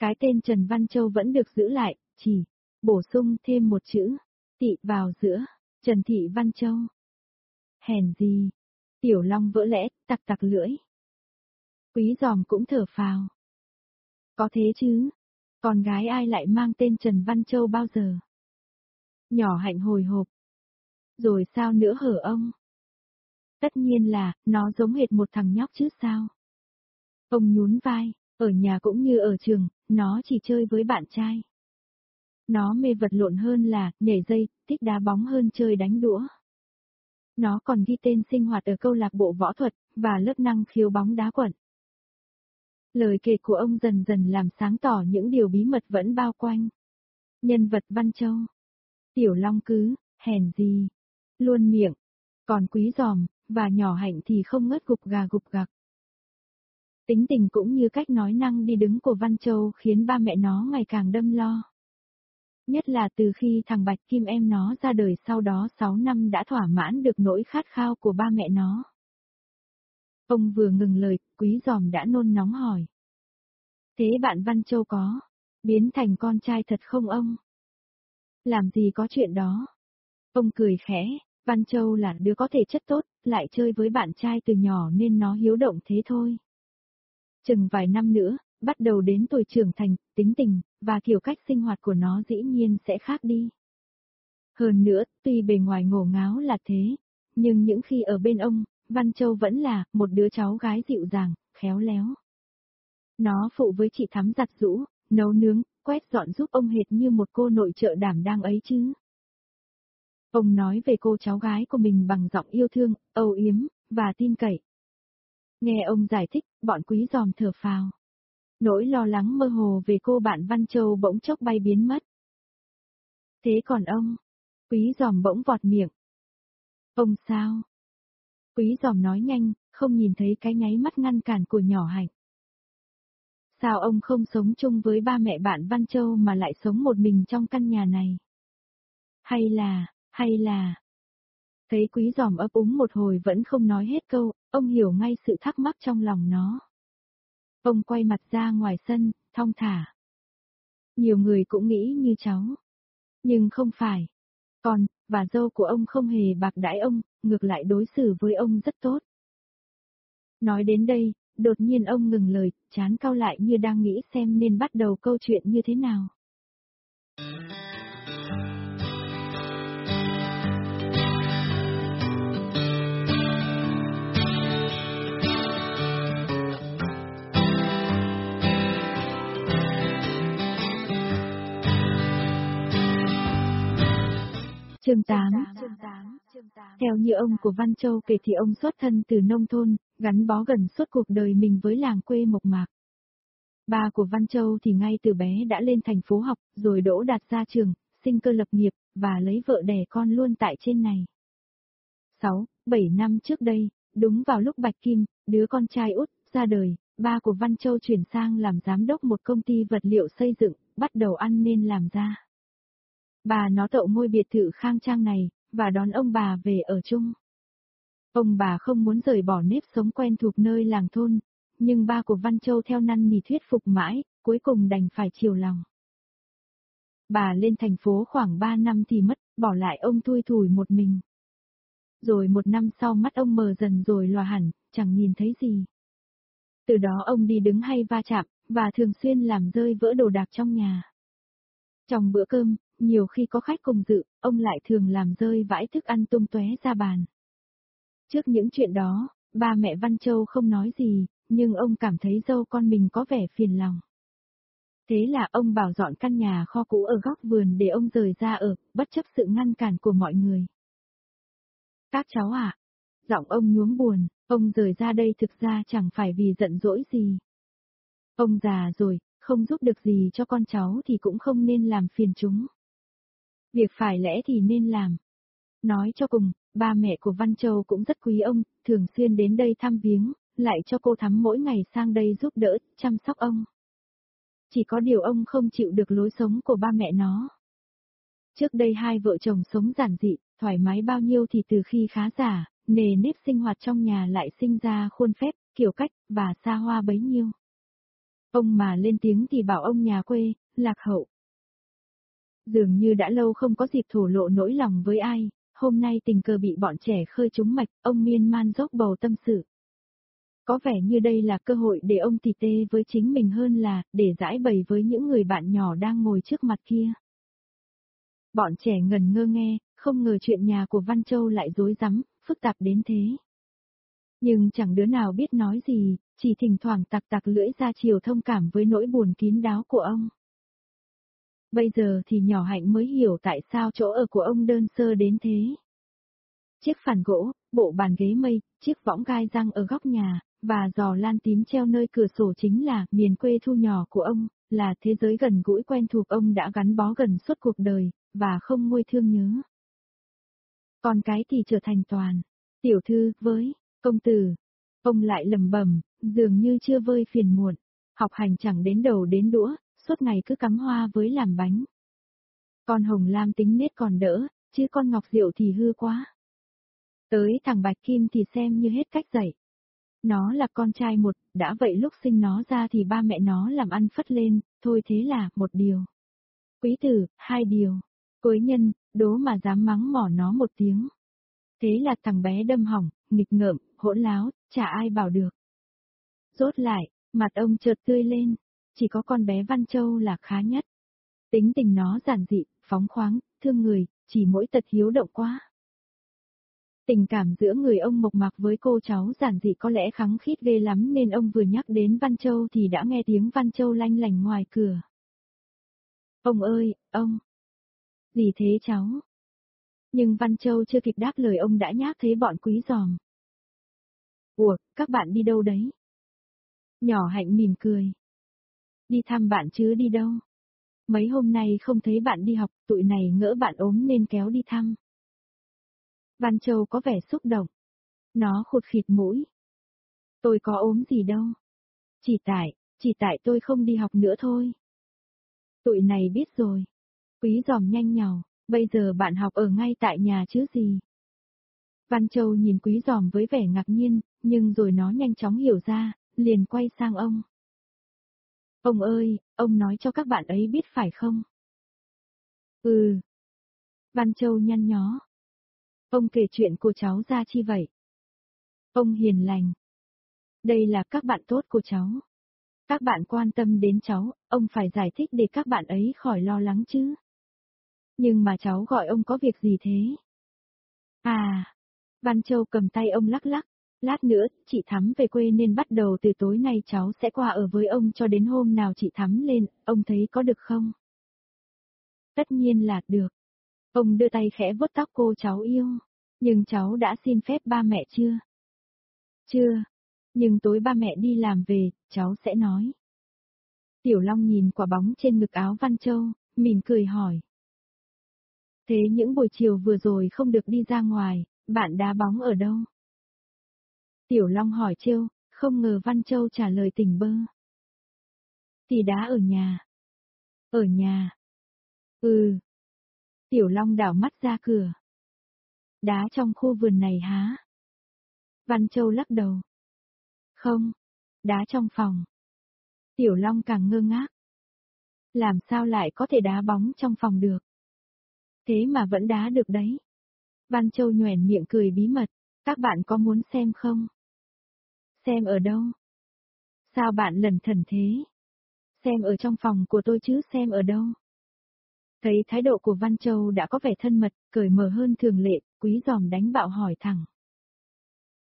Cái tên Trần Văn Châu vẫn được giữ lại, chỉ bổ sung thêm một chữ, tị vào giữa, Trần Thị Văn Châu. Hèn gì? Tiểu Long vỡ lẽ, tặc tặc lưỡi. Quý giòm cũng thở phào. Có thế chứ, con gái ai lại mang tên Trần Văn Châu bao giờ? Nhỏ hạnh hồi hộp. Rồi sao nữa hở ông? Tất nhiên là, nó giống hệt một thằng nhóc chứ sao? Ông nhún vai, ở nhà cũng như ở trường, nó chỉ chơi với bạn trai. Nó mê vật lộn hơn là, nhảy dây, thích đá bóng hơn chơi đánh đũa. Nó còn ghi tên sinh hoạt ở câu lạc bộ võ thuật, và lớp năng khiếu bóng đá quận. Lời kể của ông dần dần làm sáng tỏ những điều bí mật vẫn bao quanh. Nhân vật Văn Châu. Tiểu Long cứ, hèn gì. Luôn miệng. Còn quý giòm, và nhỏ hạnh thì không ngớt gục gà gục gặc. Tính tình cũng như cách nói năng đi đứng của Văn Châu khiến ba mẹ nó ngày càng đâm lo. Nhất là từ khi thằng Bạch Kim em nó ra đời sau đó 6 năm đã thỏa mãn được nỗi khát khao của ba mẹ nó. Ông vừa ngừng lời, quý giòm đã nôn nóng hỏi. Thế bạn Văn Châu có, biến thành con trai thật không ông? Làm gì có chuyện đó? Ông cười khẽ, Văn Châu là đứa có thể chất tốt, lại chơi với bạn trai từ nhỏ nên nó hiếu động thế thôi. Chừng vài năm nữa, bắt đầu đến tuổi trưởng thành, tính tình, và kiểu cách sinh hoạt của nó dĩ nhiên sẽ khác đi. Hơn nữa, tuy bề ngoài ngổ ngáo là thế, nhưng những khi ở bên ông, Văn Châu vẫn là một đứa cháu gái dịu dàng, khéo léo. Nó phụ với chị Thắm giặt rũ, nấu nướng, quét dọn giúp ông hệt như một cô nội trợ đảm đang ấy chứ. Ông nói về cô cháu gái của mình bằng giọng yêu thương, âu yếm, và tin cậy. Nghe ông giải thích, bọn quý giòm thở phào. Nỗi lo lắng mơ hồ về cô bạn Văn Châu bỗng chốc bay biến mất. Thế còn ông? Quý giòm bỗng vọt miệng. Ông sao? Quý giòm nói nhanh, không nhìn thấy cái nháy mắt ngăn cản của nhỏ hạnh. Sao ông không sống chung với ba mẹ bạn Văn Châu mà lại sống một mình trong căn nhà này? Hay là, hay là... Thấy quý giòm ấp úng một hồi vẫn không nói hết câu, ông hiểu ngay sự thắc mắc trong lòng nó. Ông quay mặt ra ngoài sân, thong thả. Nhiều người cũng nghĩ như cháu. Nhưng không phải. Còn, bà dâu của ông không hề bạc đãi ông, ngược lại đối xử với ông rất tốt. Nói đến đây, đột nhiên ông ngừng lời, chán cao lại như đang nghĩ xem nên bắt đầu câu chuyện như thế nào. Chương 8 Theo như ông của Văn Châu kể thì ông xuất thân từ nông thôn, gắn bó gần suốt cuộc đời mình với làng quê mộc mạc. Ba của Văn Châu thì ngay từ bé đã lên thành phố học, rồi đỗ đạt ra trường, sinh cơ lập nghiệp, và lấy vợ đẻ con luôn tại trên này. 6, 7 năm trước đây, đúng vào lúc Bạch Kim, đứa con trai út, ra đời, ba của Văn Châu chuyển sang làm giám đốc một công ty vật liệu xây dựng, bắt đầu ăn nên làm ra. Bà nó tậu ngôi biệt thự khang trang này, và đón ông bà về ở chung. Ông bà không muốn rời bỏ nếp sống quen thuộc nơi làng thôn, nhưng ba của Văn Châu theo năn nỉ thuyết phục mãi, cuối cùng đành phải chiều lòng. Bà lên thành phố khoảng 3 năm thì mất, bỏ lại ông thui thủi một mình. Rồi một năm sau mắt ông mờ dần rồi lòa hẳn, chẳng nhìn thấy gì. Từ đó ông đi đứng hay va chạm, và thường xuyên làm rơi vỡ đồ đạc trong nhà. Trong bữa cơm, nhiều khi có khách cùng dự, ông lại thường làm rơi vãi thức ăn tung tóe ra bàn. Trước những chuyện đó, ba mẹ Văn Châu không nói gì, nhưng ông cảm thấy dâu con mình có vẻ phiền lòng. Thế là ông bảo dọn căn nhà kho cũ ở góc vườn để ông rời ra ở, bất chấp sự ngăn cản của mọi người. Các cháu ạ, à? giọng ông nhuống buồn, ông rời ra đây thực ra chẳng phải vì giận dỗi gì. Ông già rồi, không giúp được gì cho con cháu thì cũng không nên làm phiền chúng. Việc phải lẽ thì nên làm. Nói cho cùng, ba mẹ của Văn Châu cũng rất quý ông, thường xuyên đến đây thăm viếng, lại cho cô thắm mỗi ngày sang đây giúp đỡ, chăm sóc ông. Chỉ có điều ông không chịu được lối sống của ba mẹ nó. Trước đây hai vợ chồng sống giản dị, thoải mái bao nhiêu thì từ khi khá giả, nề nếp sinh hoạt trong nhà lại sinh ra khuôn phép, kiểu cách, và xa hoa bấy nhiêu. Ông mà lên tiếng thì bảo ông nhà quê, lạc hậu, Dường như đã lâu không có dịp thổ lộ nỗi lòng với ai, hôm nay tình cờ bị bọn trẻ khơi trúng mạch, ông miên man dốc bầu tâm sự. Có vẻ như đây là cơ hội để ông tỉ tê với chính mình hơn là để giải bày với những người bạn nhỏ đang ngồi trước mặt kia. Bọn trẻ ngần ngơ nghe, không ngờ chuyện nhà của Văn Châu lại dối rắm phức tạp đến thế. Nhưng chẳng đứa nào biết nói gì, chỉ thỉnh thoảng tặc tặc lưỡi ra chiều thông cảm với nỗi buồn kín đáo của ông. Bây giờ thì nhỏ hạnh mới hiểu tại sao chỗ ở của ông đơn sơ đến thế. Chiếc phản gỗ, bộ bàn ghế mây, chiếc võng gai răng ở góc nhà, và giò lan tím treo nơi cửa sổ chính là miền quê thu nhỏ của ông, là thế giới gần gũi quen thuộc ông đã gắn bó gần suốt cuộc đời, và không nguôi thương nhớ. Còn cái thì trở thành toàn. Tiểu thư, với, công tử. Ông lại lầm bẩm, dường như chưa vơi phiền muộn. Học hành chẳng đến đầu đến đũa, suốt ngày cứ cắm hoa với làm bánh. Con hồng lam tính nết còn đỡ, chứ con ngọc diệu thì hư quá. Tới thằng Bạch Kim thì xem như hết cách dạy. Nó là con trai một, đã vậy lúc sinh nó ra thì ba mẹ nó làm ăn phất lên, thôi thế là một điều. Quý tử, hai điều. Quế nhân, đố mà dám mắng mỏ nó một tiếng. Thế là thằng bé đâm hỏng, nghịch ngợm, hỗn láo, chả ai bảo được. Rốt lại, mặt ông chợt tươi lên, chỉ có con bé Văn Châu là khá nhất. Tính tình nó giản dị, phóng khoáng, thương người, chỉ mỗi tật hiếu động quá. Tình cảm giữa người ông Mộc Mạc với cô cháu giản dị có lẽ kháng khít ghê lắm nên ông vừa nhắc đến Văn Châu thì đã nghe tiếng Văn Châu lanh lành ngoài cửa. Ông ơi, ông! Gì thế cháu? Nhưng Văn Châu chưa kịp đáp lời ông đã nhắc thấy bọn quý giòm. Ủa, các bạn đi đâu đấy? Nhỏ hạnh mỉm cười. Đi thăm bạn chứ đi đâu? Mấy hôm nay không thấy bạn đi học, tụi này ngỡ bạn ốm nên kéo đi thăm. Văn Châu có vẻ xúc động. Nó khụt khịt mũi. Tôi có ốm gì đâu. Chỉ tại, chỉ tại tôi không đi học nữa thôi. Tụi này biết rồi. Quý giòm nhanh nhào, bây giờ bạn học ở ngay tại nhà chứ gì. Văn Châu nhìn quý giòm với vẻ ngạc nhiên, nhưng rồi nó nhanh chóng hiểu ra, liền quay sang ông. Ông ơi, ông nói cho các bạn ấy biết phải không? Ừ. Văn Châu nhăn nhó. Ông kể chuyện của cháu ra chi vậy? Ông hiền lành. Đây là các bạn tốt của cháu. Các bạn quan tâm đến cháu, ông phải giải thích để các bạn ấy khỏi lo lắng chứ. Nhưng mà cháu gọi ông có việc gì thế? À, Văn Châu cầm tay ông lắc lắc. Lát nữa, chị Thắm về quê nên bắt đầu từ tối nay cháu sẽ qua ở với ông cho đến hôm nào chị Thắm lên, ông thấy có được không? Tất nhiên là được. Ông đưa tay khẽ vuốt tóc cô cháu yêu. Nhưng cháu đã xin phép ba mẹ chưa? Chưa. Nhưng tối ba mẹ đi làm về, cháu sẽ nói. Tiểu Long nhìn quả bóng trên ngực áo Văn Châu, mỉm cười hỏi. Thế những buổi chiều vừa rồi không được đi ra ngoài, bạn đá bóng ở đâu? Tiểu Long hỏi trêu, không ngờ Văn Châu trả lời tỉnh bơ. Thì đá ở nhà. Ở nhà. Ừ. Tiểu Long đảo mắt ra cửa. Đá trong khu vườn này há? Văn Châu lắc đầu. Không. Đá trong phòng. Tiểu Long càng ngơ ngác. Làm sao lại có thể đá bóng trong phòng được? Thế mà vẫn đá được đấy. Văn Châu nhoẻn miệng cười bí mật. Các bạn có muốn xem không? Xem ở đâu? Sao bạn lần thần thế? Xem ở trong phòng của tôi chứ xem ở đâu? Thấy thái độ của Văn Châu đã có vẻ thân mật, cởi mở hơn thường lệ, quý giòm đánh bạo hỏi thẳng.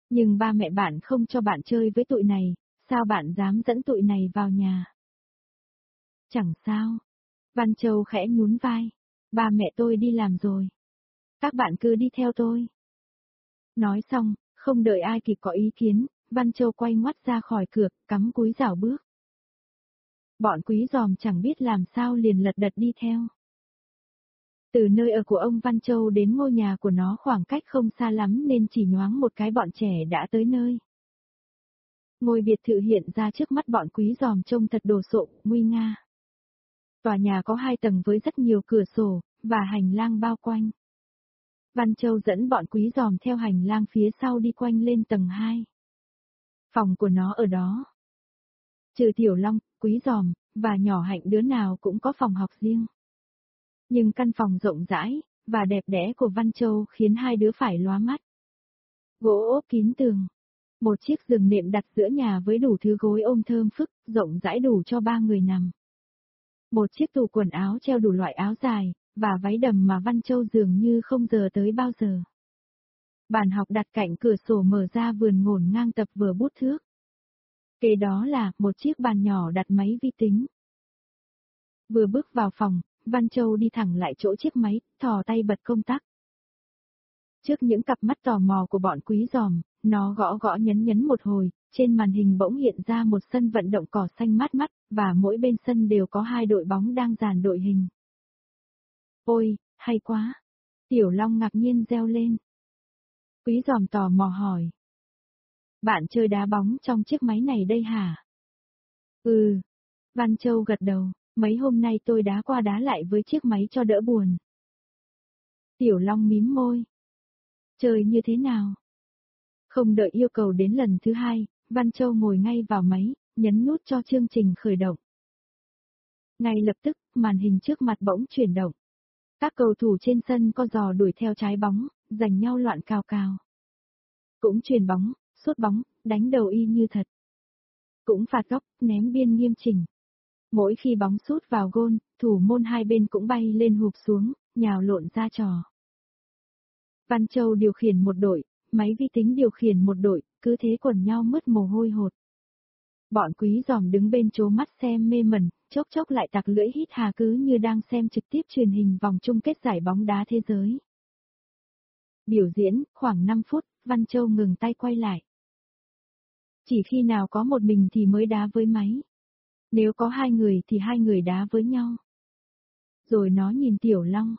Nhưng ba mẹ bạn không cho bạn chơi với tụi này, sao bạn dám dẫn tụi này vào nhà? Chẳng sao. Văn Châu khẽ nhún vai. Ba mẹ tôi đi làm rồi. Các bạn cứ đi theo tôi. Nói xong, không đợi ai kịp có ý kiến, Văn Châu quay ngoắt ra khỏi cửa, cắm cúi rảo bước. Bọn quý giòm chẳng biết làm sao liền lật đật đi theo. Từ nơi ở của ông Văn Châu đến ngôi nhà của nó khoảng cách không xa lắm nên chỉ nhoáng một cái bọn trẻ đã tới nơi. Ngôi biệt thự hiện ra trước mắt bọn quý giòm trông thật đồ sộ, nguy nga. Tòa nhà có hai tầng với rất nhiều cửa sổ, và hành lang bao quanh. Văn Châu dẫn bọn quý giòm theo hành lang phía sau đi quanh lên tầng 2. Phòng của nó ở đó. Trừ Tiểu Long, Quý Giòm, và nhỏ hạnh đứa nào cũng có phòng học riêng. Nhưng căn phòng rộng rãi, và đẹp đẽ của Văn Châu khiến hai đứa phải lóa mắt. Gỗ ốp kín tường. Một chiếc giường nệm đặt giữa nhà với đủ thứ gối ôm thơm phức, rộng rãi đủ cho ba người nằm. Một chiếc tủ quần áo treo đủ loại áo dài, và váy đầm mà Văn Châu dường như không giờ tới bao giờ. Bàn học đặt cạnh cửa sổ mở ra vườn ngổn ngang tập vừa bút thước. Kế đó là một chiếc bàn nhỏ đặt máy vi tính. Vừa bước vào phòng, Văn Châu đi thẳng lại chỗ chiếc máy, thò tay bật công tắc. Trước những cặp mắt tò mò của bọn quý giòm, nó gõ gõ nhấn nhấn một hồi, trên màn hình bỗng hiện ra một sân vận động cỏ xanh mát mắt, và mỗi bên sân đều có hai đội bóng đang dàn đội hình. Ôi, hay quá! Tiểu Long ngạc nhiên reo lên. Quý giòm tò mò hỏi. Bạn chơi đá bóng trong chiếc máy này đây hả? Ừ. Văn Châu gật đầu, mấy hôm nay tôi đá qua đá lại với chiếc máy cho đỡ buồn. Tiểu Long mím môi. Chơi như thế nào? Không đợi yêu cầu đến lần thứ hai, Văn Châu ngồi ngay vào máy, nhấn nút cho chương trình khởi động. Ngay lập tức, màn hình trước mặt bỗng chuyển động. Các cầu thủ trên sân co giò đuổi theo trái bóng, giành nhau loạn cao cao. Cũng truyền bóng, sút bóng, đánh đầu y như thật. Cũng phạt góc, ném biên nghiêm chỉnh. Mỗi khi bóng sút vào gôn, thủ môn hai bên cũng bay lên hụp xuống, nhào lộn ra trò. Văn Châu điều khiển một đội, máy vi tính điều khiển một đội, cứ thế quần nhau mất mồ hôi hột. Bọn quý giòm đứng bên chố mắt xem mê mẩn, chốc chốc lại tặc lưỡi hít hà cứ như đang xem trực tiếp truyền hình vòng chung kết giải bóng đá thế giới. Biểu diễn, khoảng 5 phút, Văn Châu ngừng tay quay lại. Chỉ khi nào có một mình thì mới đá với máy. Nếu có hai người thì hai người đá với nhau. Rồi nó nhìn Tiểu Long.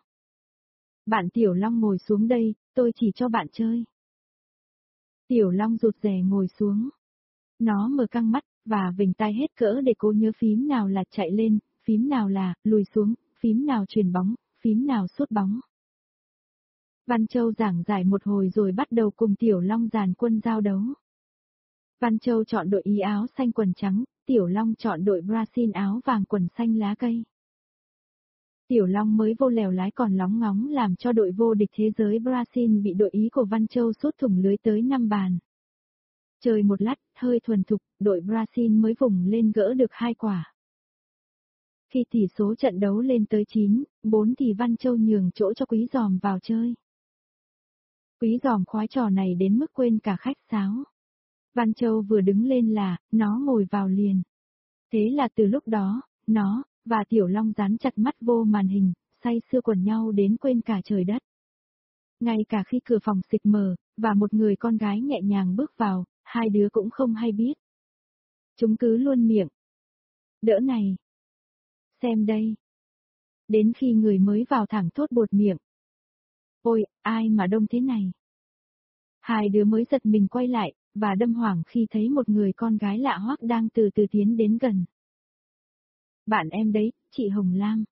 Bạn Tiểu Long ngồi xuống đây, tôi chỉ cho bạn chơi. Tiểu Long rụt rè ngồi xuống. Nó mở căng mắt, và vình tai hết cỡ để cố nhớ phím nào là chạy lên, phím nào là lùi xuống, phím nào truyền bóng, phím nào sút bóng. Văn Châu giảng giải một hồi rồi bắt đầu cùng Tiểu Long giàn quân giao đấu. Văn Châu chọn đội y áo xanh quần trắng, Tiểu Long chọn đội Brazil áo vàng quần xanh lá cây. Tiểu Long mới vô lèo lái còn lóng ngóng làm cho đội vô địch thế giới Brazil bị đội ý của Văn Châu sút thủng lưới tới 5 bàn. Chơi một lát, hơi thuần thục, đội Brazil mới vùng lên gỡ được hai quả. Khi tỷ số trận đấu lên tới 9, 4 thì Văn Châu nhường chỗ cho Quý Giòm vào chơi. Quý Giòm khoái trò này đến mức quên cả khách sáo. Văn Châu vừa đứng lên là, nó ngồi vào liền. Thế là từ lúc đó, nó, và Tiểu Long dán chặt mắt vô màn hình, say sưa quần nhau đến quên cả trời đất. Ngay cả khi cửa phòng xịt mở, và một người con gái nhẹ nhàng bước vào, hai đứa cũng không hay biết. Chúng cứ luôn miệng. Đỡ này. Xem đây. Đến khi người mới vào thẳng thốt bột miệng. Ôi, ai mà đông thế này? Hai đứa mới giật mình quay lại, và đâm hoảng khi thấy một người con gái lạ hoắc đang từ từ tiến đến gần. Bạn em đấy, chị Hồng Lam.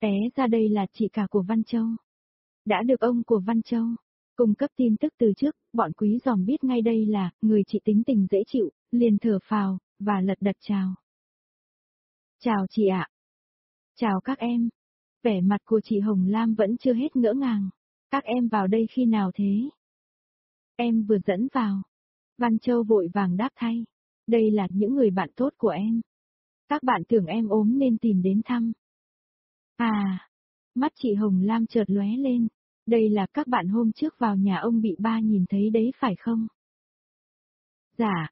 Té ra đây là chị cả của Văn Châu. Đã được ông của Văn Châu cung cấp tin tức từ trước, bọn quý dòm biết ngay đây là người chị tính tình dễ chịu, liền thở phào, và lật đật chào. Chào chị ạ. Chào các em. Vẻ mặt của chị Hồng Lam vẫn chưa hết ngỡ ngàng. Các em vào đây khi nào thế? Em vừa dẫn vào. Văn Châu vội vàng đáp thay. Đây là những người bạn tốt của em. Các bạn tưởng em ốm nên tìm đến thăm. À, mắt chị Hồng Lam chợt lóe lên, đây là các bạn hôm trước vào nhà ông bị ba nhìn thấy đấy phải không? Dạ.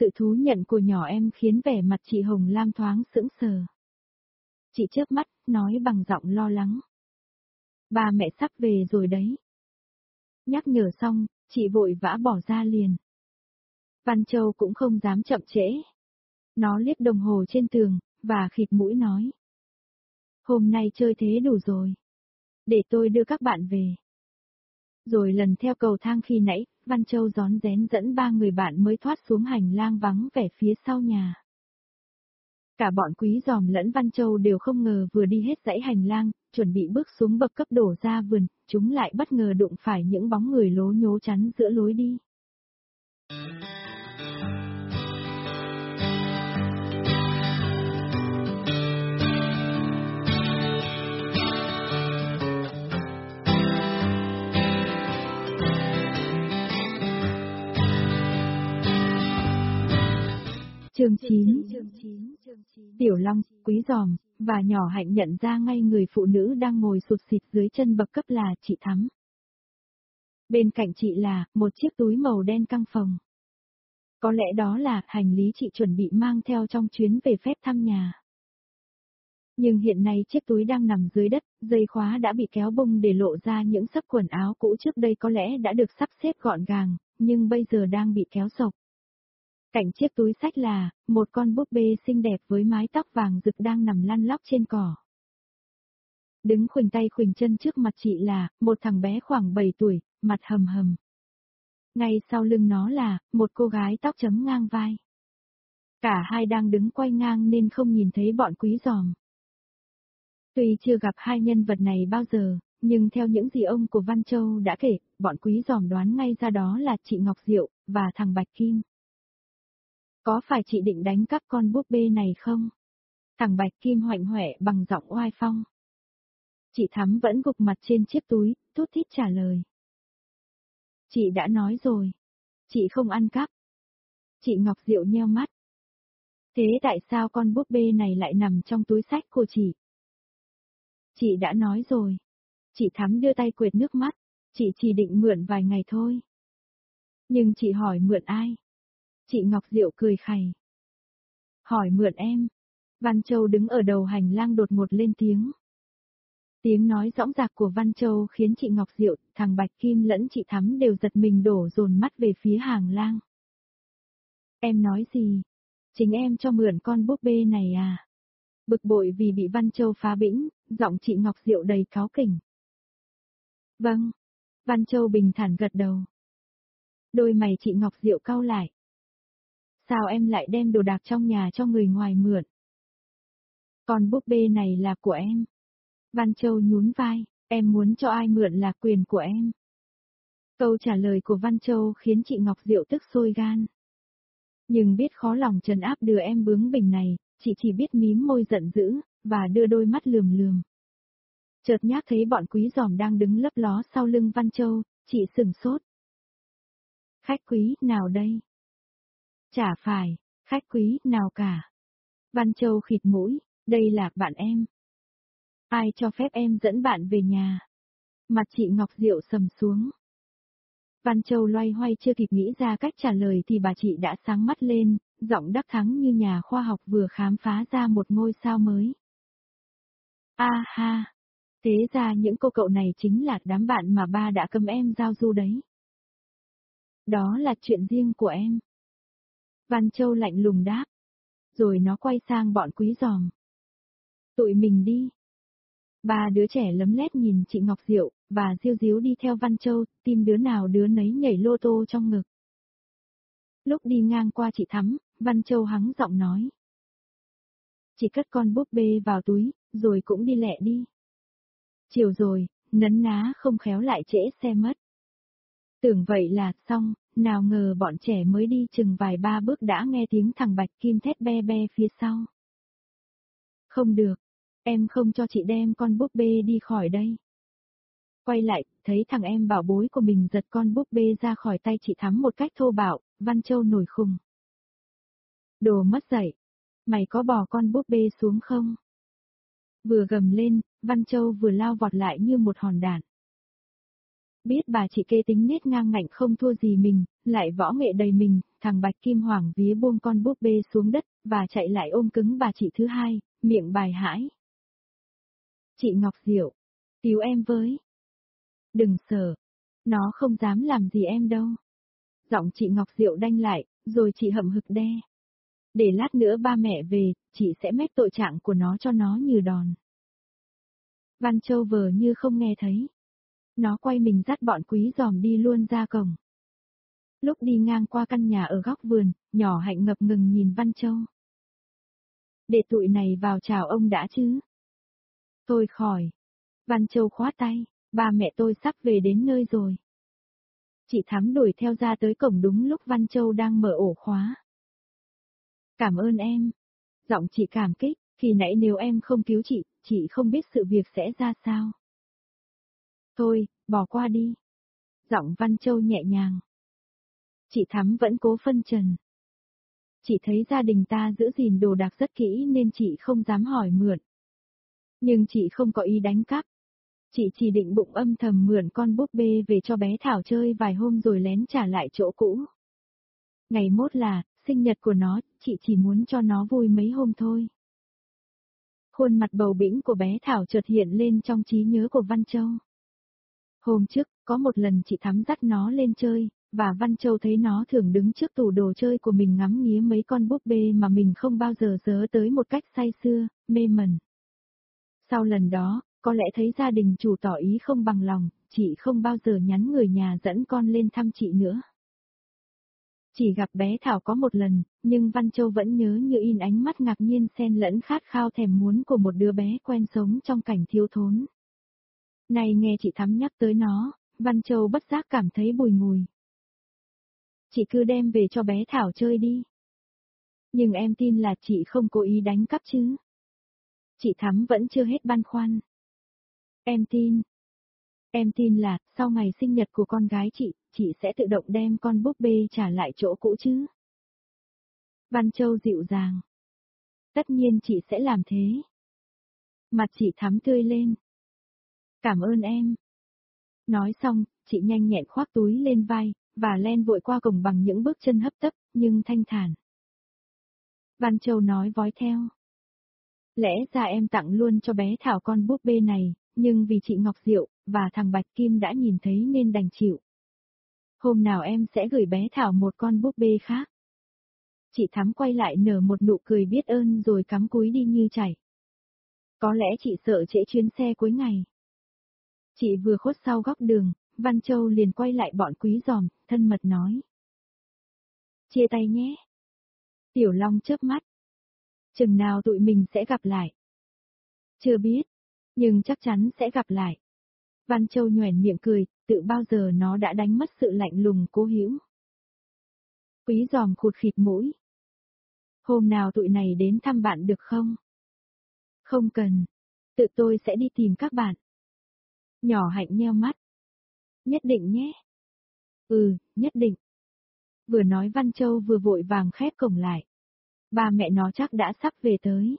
Sự thú nhận của nhỏ em khiến vẻ mặt chị Hồng Lam thoáng sững sờ. Chị chớp mắt, nói bằng giọng lo lắng. Ba mẹ sắp về rồi đấy. Nhắc nhở xong, chị vội vã bỏ ra liền. Văn Châu cũng không dám chậm trễ. Nó liếc đồng hồ trên tường, và khịt mũi nói. Hôm nay chơi thế đủ rồi. Để tôi đưa các bạn về. Rồi lần theo cầu thang khi nãy, Văn Châu gión rén dẫn ba người bạn mới thoát xuống hành lang vắng vẻ phía sau nhà. Cả bọn quý giòm lẫn Văn Châu đều không ngờ vừa đi hết dãy hành lang, chuẩn bị bước xuống bậc cấp đổ ra vườn, chúng lại bất ngờ đụng phải những bóng người lố nhố chắn giữa lối đi. Chương 9 Tiểu Long, Quý Giòm, và nhỏ hạnh nhận ra ngay người phụ nữ đang ngồi sụt xịt dưới chân bậc cấp là chị Thắm. Bên cạnh chị là một chiếc túi màu đen căng phòng. Có lẽ đó là hành lý chị chuẩn bị mang theo trong chuyến về phép thăm nhà. Nhưng hiện nay chiếc túi đang nằm dưới đất, dây khóa đã bị kéo bung để lộ ra những sấp quần áo cũ trước đây có lẽ đã được sắp xếp gọn gàng, nhưng bây giờ đang bị kéo sộc. Cạnh chiếc túi sách là, một con búp bê xinh đẹp với mái tóc vàng rực đang nằm lăn lóc trên cỏ. Đứng khuỳnh tay khuỳnh chân trước mặt chị là, một thằng bé khoảng 7 tuổi, mặt hầm hầm. Ngay sau lưng nó là, một cô gái tóc chấm ngang vai. Cả hai đang đứng quay ngang nên không nhìn thấy bọn quý giòm. Tuy chưa gặp hai nhân vật này bao giờ, nhưng theo những gì ông của Văn Châu đã kể, bọn quý giòm đoán ngay ra đó là chị Ngọc Diệu, và thằng Bạch Kim. Có phải chị định đánh các con búp bê này không? Thằng Bạch Kim hoạnh hoẹ bằng giọng oai phong. Chị Thắm vẫn gục mặt trên chiếc túi, thút thít trả lời. Chị đã nói rồi. Chị không ăn cắp. Chị Ngọc Diệu nheo mắt. Thế tại sao con búp bê này lại nằm trong túi sách của chị? Chị đã nói rồi. Chị Thắm đưa tay quệt nước mắt. Chị chỉ định mượn vài ngày thôi. Nhưng chị hỏi mượn ai? Chị Ngọc Diệu cười khẩy. Hỏi mượn em. Văn Châu đứng ở đầu hành lang đột ngột lên tiếng. Tiếng nói rõng rạc của Văn Châu khiến chị Ngọc Diệu, thằng Bạch Kim lẫn chị Thắm đều giật mình đổ dồn mắt về phía hàng lang. Em nói gì? Chính em cho mượn con búp bê này à? Bực bội vì bị Văn Châu phá bĩnh, giọng chị Ngọc Diệu đầy cáo kỉnh. Vâng. Văn Châu bình thản gật đầu. Đôi mày chị Ngọc Diệu cau lại. Sao em lại đem đồ đạc trong nhà cho người ngoài mượn? còn búp bê này là của em. Văn Châu nhún vai, em muốn cho ai mượn là quyền của em. Câu trả lời của Văn Châu khiến chị Ngọc Diệu tức sôi gan. Nhưng biết khó lòng trần áp đưa em bướng bỉnh này, chị chỉ biết mím môi giận dữ, và đưa đôi mắt lườm lườm. Chợt nhát thấy bọn quý giòm đang đứng lấp ló sau lưng Văn Châu, chị sừng sốt. Khách quý, nào đây? Chả phải, khách quý, nào cả. Văn Châu khịt mũi, đây là bạn em. Ai cho phép em dẫn bạn về nhà? Mặt chị Ngọc Diệu sầm xuống. Văn Châu loay hoay chưa kịp nghĩ ra cách trả lời thì bà chị đã sáng mắt lên, giọng đắc thắng như nhà khoa học vừa khám phá ra một ngôi sao mới. A ha! Thế ra những cô cậu này chính là đám bạn mà ba đã cấm em giao du đấy. Đó là chuyện riêng của em. Văn Châu lạnh lùng đáp. Rồi nó quay sang bọn quý giòm. Tụi mình đi. Ba đứa trẻ lấm lét nhìn chị Ngọc Diệu, và diêu diếu đi theo Văn Châu, tìm đứa nào đứa nấy nhảy lô tô trong ngực. Lúc đi ngang qua chị Thắm, Văn Châu hắng giọng nói. Chị cất con búp bê vào túi, rồi cũng đi lẹ đi. Chiều rồi, nấn ná không khéo lại trễ xe mất. Tưởng vậy là xong, nào ngờ bọn trẻ mới đi chừng vài ba bước đã nghe tiếng thằng Bạch Kim thét be be phía sau. Không được, em không cho chị đem con búp bê đi khỏi đây. Quay lại, thấy thằng em bảo bối của mình giật con búp bê ra khỏi tay chị Thắm một cách thô bạo, Văn Châu nổi khùng. Đồ mất dậy. Mày có bỏ con búp bê xuống không? Vừa gầm lên, Văn Châu vừa lao vọt lại như một hòn đạn. Biết bà chị kê tính nết ngang ngạnh không thua gì mình, lại võ nghệ đầy mình, thằng Bạch Kim Hoàng vía buông con búp bê xuống đất, và chạy lại ôm cứng bà chị thứ hai, miệng bài hãi. Chị Ngọc Diệu, cứu em với. Đừng sợ, nó không dám làm gì em đâu. Giọng chị Ngọc Diệu đanh lại, rồi chị hậm hực đe. Để lát nữa ba mẹ về, chị sẽ mét tội trạng của nó cho nó như đòn. Văn Châu vờ như không nghe thấy. Nó quay mình dắt bọn quý giòm đi luôn ra cổng. Lúc đi ngang qua căn nhà ở góc vườn, nhỏ hạnh ngập ngừng nhìn Văn Châu. Để tụi này vào chào ông đã chứ. Tôi khỏi. Văn Châu khóa tay, ba mẹ tôi sắp về đến nơi rồi. Chị Thắm đuổi theo ra tới cổng đúng lúc Văn Châu đang mở ổ khóa. Cảm ơn em. Giọng chị cảm kích, khi nãy nếu em không cứu chị, chị không biết sự việc sẽ ra sao. Thôi, bỏ qua đi. Giọng Văn Châu nhẹ nhàng. Chị Thắm vẫn cố phân trần. Chị thấy gia đình ta giữ gìn đồ đạc rất kỹ nên chị không dám hỏi mượn. Nhưng chị không có ý đánh cắp. Chị chỉ định bụng âm thầm mượn con búp bê về cho bé Thảo chơi vài hôm rồi lén trả lại chỗ cũ. Ngày mốt là, sinh nhật của nó, chị chỉ muốn cho nó vui mấy hôm thôi. Khuôn mặt bầu bĩnh của bé Thảo chợt hiện lên trong trí nhớ của Văn Châu. Hôm trước, có một lần chị thắm dắt nó lên chơi, và Văn Châu thấy nó thường đứng trước tủ đồ chơi của mình ngắm nghía mấy con búp bê mà mình không bao giờ dớ tới một cách say xưa, mê mẩn. Sau lần đó, có lẽ thấy gia đình chủ tỏ ý không bằng lòng, chị không bao giờ nhắn người nhà dẫn con lên thăm chị nữa. Chỉ gặp bé Thảo có một lần, nhưng Văn Châu vẫn nhớ như in ánh mắt ngạc nhiên xen lẫn khát khao thèm muốn của một đứa bé quen sống trong cảnh thiếu thốn. Này nghe chị Thắm nhắc tới nó, Văn Châu bất giác cảm thấy bùi ngùi. Chị cứ đem về cho bé Thảo chơi đi. Nhưng em tin là chị không cố ý đánh cắp chứ. Chị Thắm vẫn chưa hết băn khoăn. Em tin. Em tin là, sau ngày sinh nhật của con gái chị, chị sẽ tự động đem con búp bê trả lại chỗ cũ chứ. Văn Châu dịu dàng. Tất nhiên chị sẽ làm thế. Mặt chị thắm tươi lên. Cảm ơn em. Nói xong, chị nhanh nhẹn khoác túi lên vai, và len vội qua cổng bằng những bước chân hấp tấp, nhưng thanh thản. Văn Châu nói vói theo. Lẽ ra em tặng luôn cho bé Thảo con búp bê này, nhưng vì chị Ngọc Diệu, và thằng Bạch Kim đã nhìn thấy nên đành chịu. Hôm nào em sẽ gửi bé Thảo một con búp bê khác. Chị Thắm quay lại nở một nụ cười biết ơn rồi cắm cúi đi như chảy. Có lẽ chị sợ trễ chuyến xe cuối ngày. Chị vừa khuất sau góc đường, Văn Châu liền quay lại bọn quý giòm, thân mật nói. Chia tay nhé. Tiểu Long chớp mắt. Chừng nào tụi mình sẽ gặp lại? Chưa biết, nhưng chắc chắn sẽ gặp lại. Văn Châu nhoẻn miệng cười, tự bao giờ nó đã đánh mất sự lạnh lùng cố hữu. Quý giòm khụt khịt mũi. Hôm nào tụi này đến thăm bạn được không? Không cần. Tự tôi sẽ đi tìm các bạn. Nhỏ hạnh nheo mắt. Nhất định nhé. Ừ, nhất định. Vừa nói Văn Châu vừa vội vàng khép cổng lại. Ba mẹ nó chắc đã sắp về tới.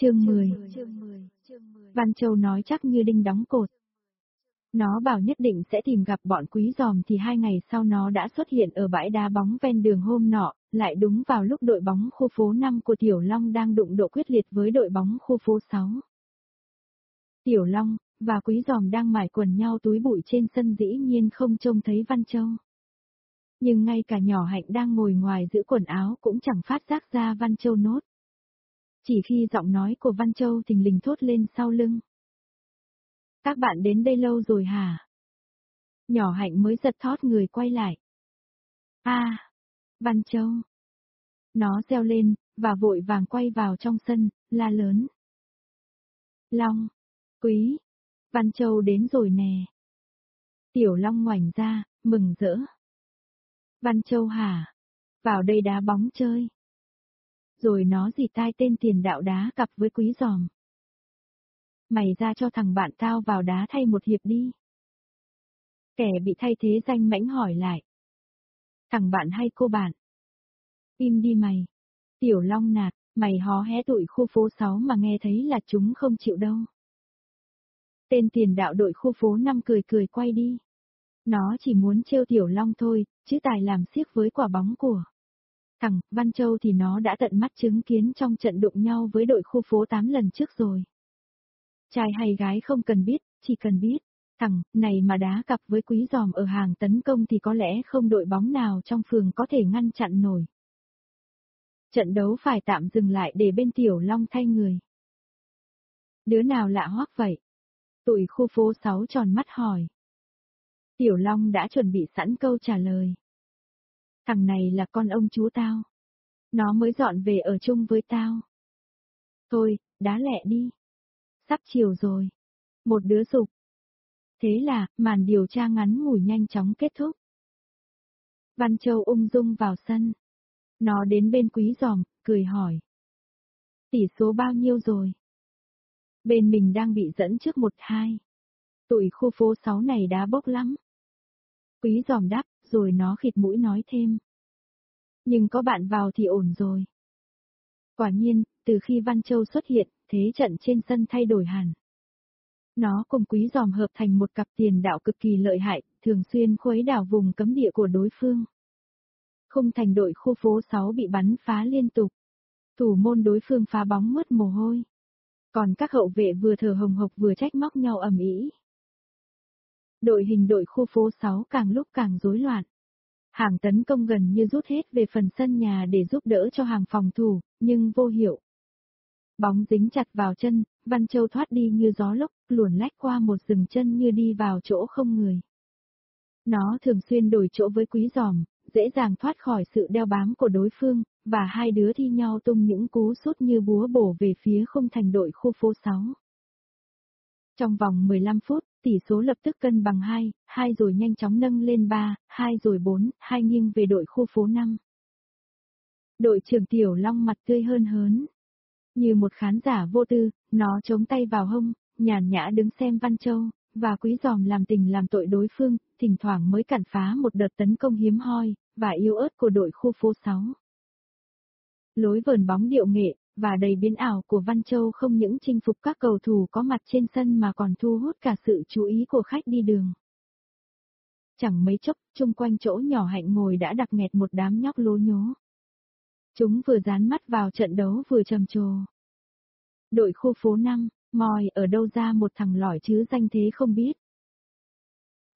Chương 10 Văn Châu nói chắc như đinh đóng cột. Nó bảo nhất định sẽ tìm gặp bọn quý giòm thì hai ngày sau nó đã xuất hiện ở bãi đá bóng ven đường hôm nọ, lại đúng vào lúc đội bóng khu phố 5 của Tiểu Long đang đụng độ quyết liệt với đội bóng khu phố 6. Tiểu Long, và quý giòm đang mải quần nhau túi bụi trên sân dĩ nhiên không trông thấy Văn Châu. Nhưng ngay cả nhỏ hạnh đang ngồi ngoài giữ quần áo cũng chẳng phát giác ra Văn Châu nốt. Chỉ khi giọng nói của Văn Châu thình lình thốt lên sau lưng. Các bạn đến đây lâu rồi hả? Nhỏ hạnh mới giật thót người quay lại. a Văn Châu. Nó reo lên, và vội vàng quay vào trong sân, la lớn. Long, quý, Văn Châu đến rồi nè. Tiểu Long ngoảnh ra, mừng rỡ. Văn Châu hả? Vào đây đá bóng chơi rồi nó dì tai tên tiền đạo đá cặp với quý giòm. Mày ra cho thằng bạn tao vào đá thay một hiệp đi. Kẻ bị thay thế danh mãnh hỏi lại. Thằng bạn hay cô bạn? Im đi mày. Tiểu Long nạt, mày hó hé tụi khu phố 6 mà nghe thấy là chúng không chịu đâu. Tên tiền đạo đội khu phố 5 cười cười quay đi. Nó chỉ muốn trêu Tiểu Long thôi, chứ tài làm siếc với quả bóng của. Thằng Văn Châu thì nó đã tận mắt chứng kiến trong trận đụng nhau với đội khu phố 8 lần trước rồi. Trai hay gái không cần biết, chỉ cần biết. Thằng này mà đá cặp với quý giòm ở hàng tấn công thì có lẽ không đội bóng nào trong phường có thể ngăn chặn nổi. Trận đấu phải tạm dừng lại để bên Tiểu Long thay người. Đứa nào lạ hoắc vậy? Tụi khu phố 6 tròn mắt hỏi. Tiểu Long đã chuẩn bị sẵn câu trả lời. Thằng này là con ông chú tao. Nó mới dọn về ở chung với tao. Thôi, đá lẹ đi. Sắp chiều rồi. Một đứa dục. Thế là, màn điều tra ngắn ngủi nhanh chóng kết thúc. Văn Châu ung dung vào sân. Nó đến bên quý giòm, cười hỏi. Tỷ số bao nhiêu rồi? Bên mình đang bị dẫn trước một hai. Tụi khu phố 6 này đá bốc lắm. Quý giòm đáp, rồi nó khịt mũi nói thêm. Nhưng có bạn vào thì ổn rồi. Quả nhiên, từ khi Văn Châu xuất hiện, thế trận trên sân thay đổi hẳn. Nó cùng quý giòm hợp thành một cặp tiền đạo cực kỳ lợi hại, thường xuyên khuấy đảo vùng cấm địa của đối phương. Không thành đội khu phố 6 bị bắn phá liên tục. Thủ môn đối phương phá bóng mất mồ hôi. Còn các hậu vệ vừa thở hồng hộc vừa trách móc nhau ầm ĩ. Đội hình đội khu phố 6 càng lúc càng rối loạn. Hàng tấn công gần như rút hết về phần sân nhà để giúp đỡ cho hàng phòng thủ, nhưng vô hiệu. Bóng dính chặt vào chân, Văn Châu thoát đi như gió lốc, luồn lách qua một rừng chân như đi vào chỗ không người. Nó thường xuyên đổi chỗ với quý giòm, dễ dàng thoát khỏi sự đeo bám của đối phương, và hai đứa thi nhau tung những cú sút như búa bổ về phía không thành đội khu phố 6. Trong vòng 15 phút, tỷ số lập tức cân bằng 2, 2 rồi nhanh chóng nâng lên 3, 2 rồi 4, 2 nghiêng về đội khu phố 5. Đội trưởng Tiểu Long mặt tươi hơn hớn. Như một khán giả vô tư, nó chống tay vào hông, nhàn nhã đứng xem Văn Châu, và quý giòm làm tình làm tội đối phương, thỉnh thoảng mới cản phá một đợt tấn công hiếm hoi, và yếu ớt của đội khu phố 6. Lối vờn bóng điệu nghệ, và đầy biến ảo của Văn Châu không những chinh phục các cầu thủ có mặt trên sân mà còn thu hút cả sự chú ý của khách đi đường. Chẳng mấy chốc, chung quanh chỗ nhỏ hạnh ngồi đã đặc nghẹt một đám nhóc lố nhố. Chúng vừa dán mắt vào trận đấu vừa trầm trồ. Đội khu phố 5, mòi ở đâu ra một thằng lỏi chứ danh thế không biết.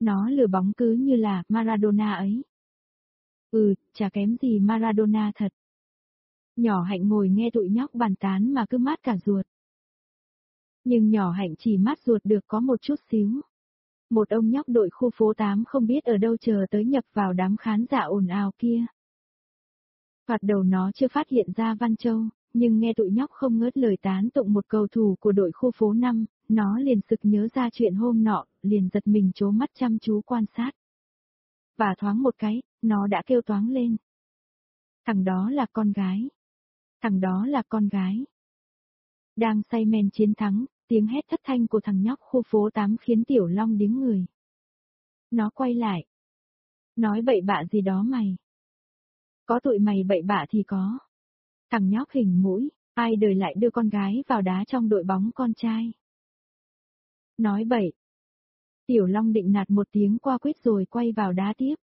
Nó lừa bóng cứ như là Maradona ấy. Ừ, chả kém gì Maradona thật. Nhỏ hạnh ngồi nghe tụi nhóc bàn tán mà cứ mát cả ruột. Nhưng nhỏ hạnh chỉ mát ruột được có một chút xíu. Một ông nhóc đội khu phố 8 không biết ở đâu chờ tới nhập vào đám khán giả ồn ào kia. Thoạt đầu nó chưa phát hiện ra Văn Châu, nhưng nghe tụi nhóc không ngớt lời tán tụng một cầu thủ của đội khu phố 5, nó liền sực nhớ ra chuyện hôm nọ, liền giật mình chố mắt chăm chú quan sát. Và thoáng một cái, nó đã kêu toáng lên. Thằng đó là con gái. Thằng đó là con gái. Đang say men chiến thắng, tiếng hét thất thanh của thằng nhóc khu phố 8 khiến Tiểu Long điếng người. Nó quay lại. Nói bậy bạ gì đó mày. Có tụi mày bậy bạ thì có. Thằng nhóc hình mũi, ai đời lại đưa con gái vào đá trong đội bóng con trai. Nói bậy. Tiểu Long định nạt một tiếng qua quyết rồi quay vào đá tiếp.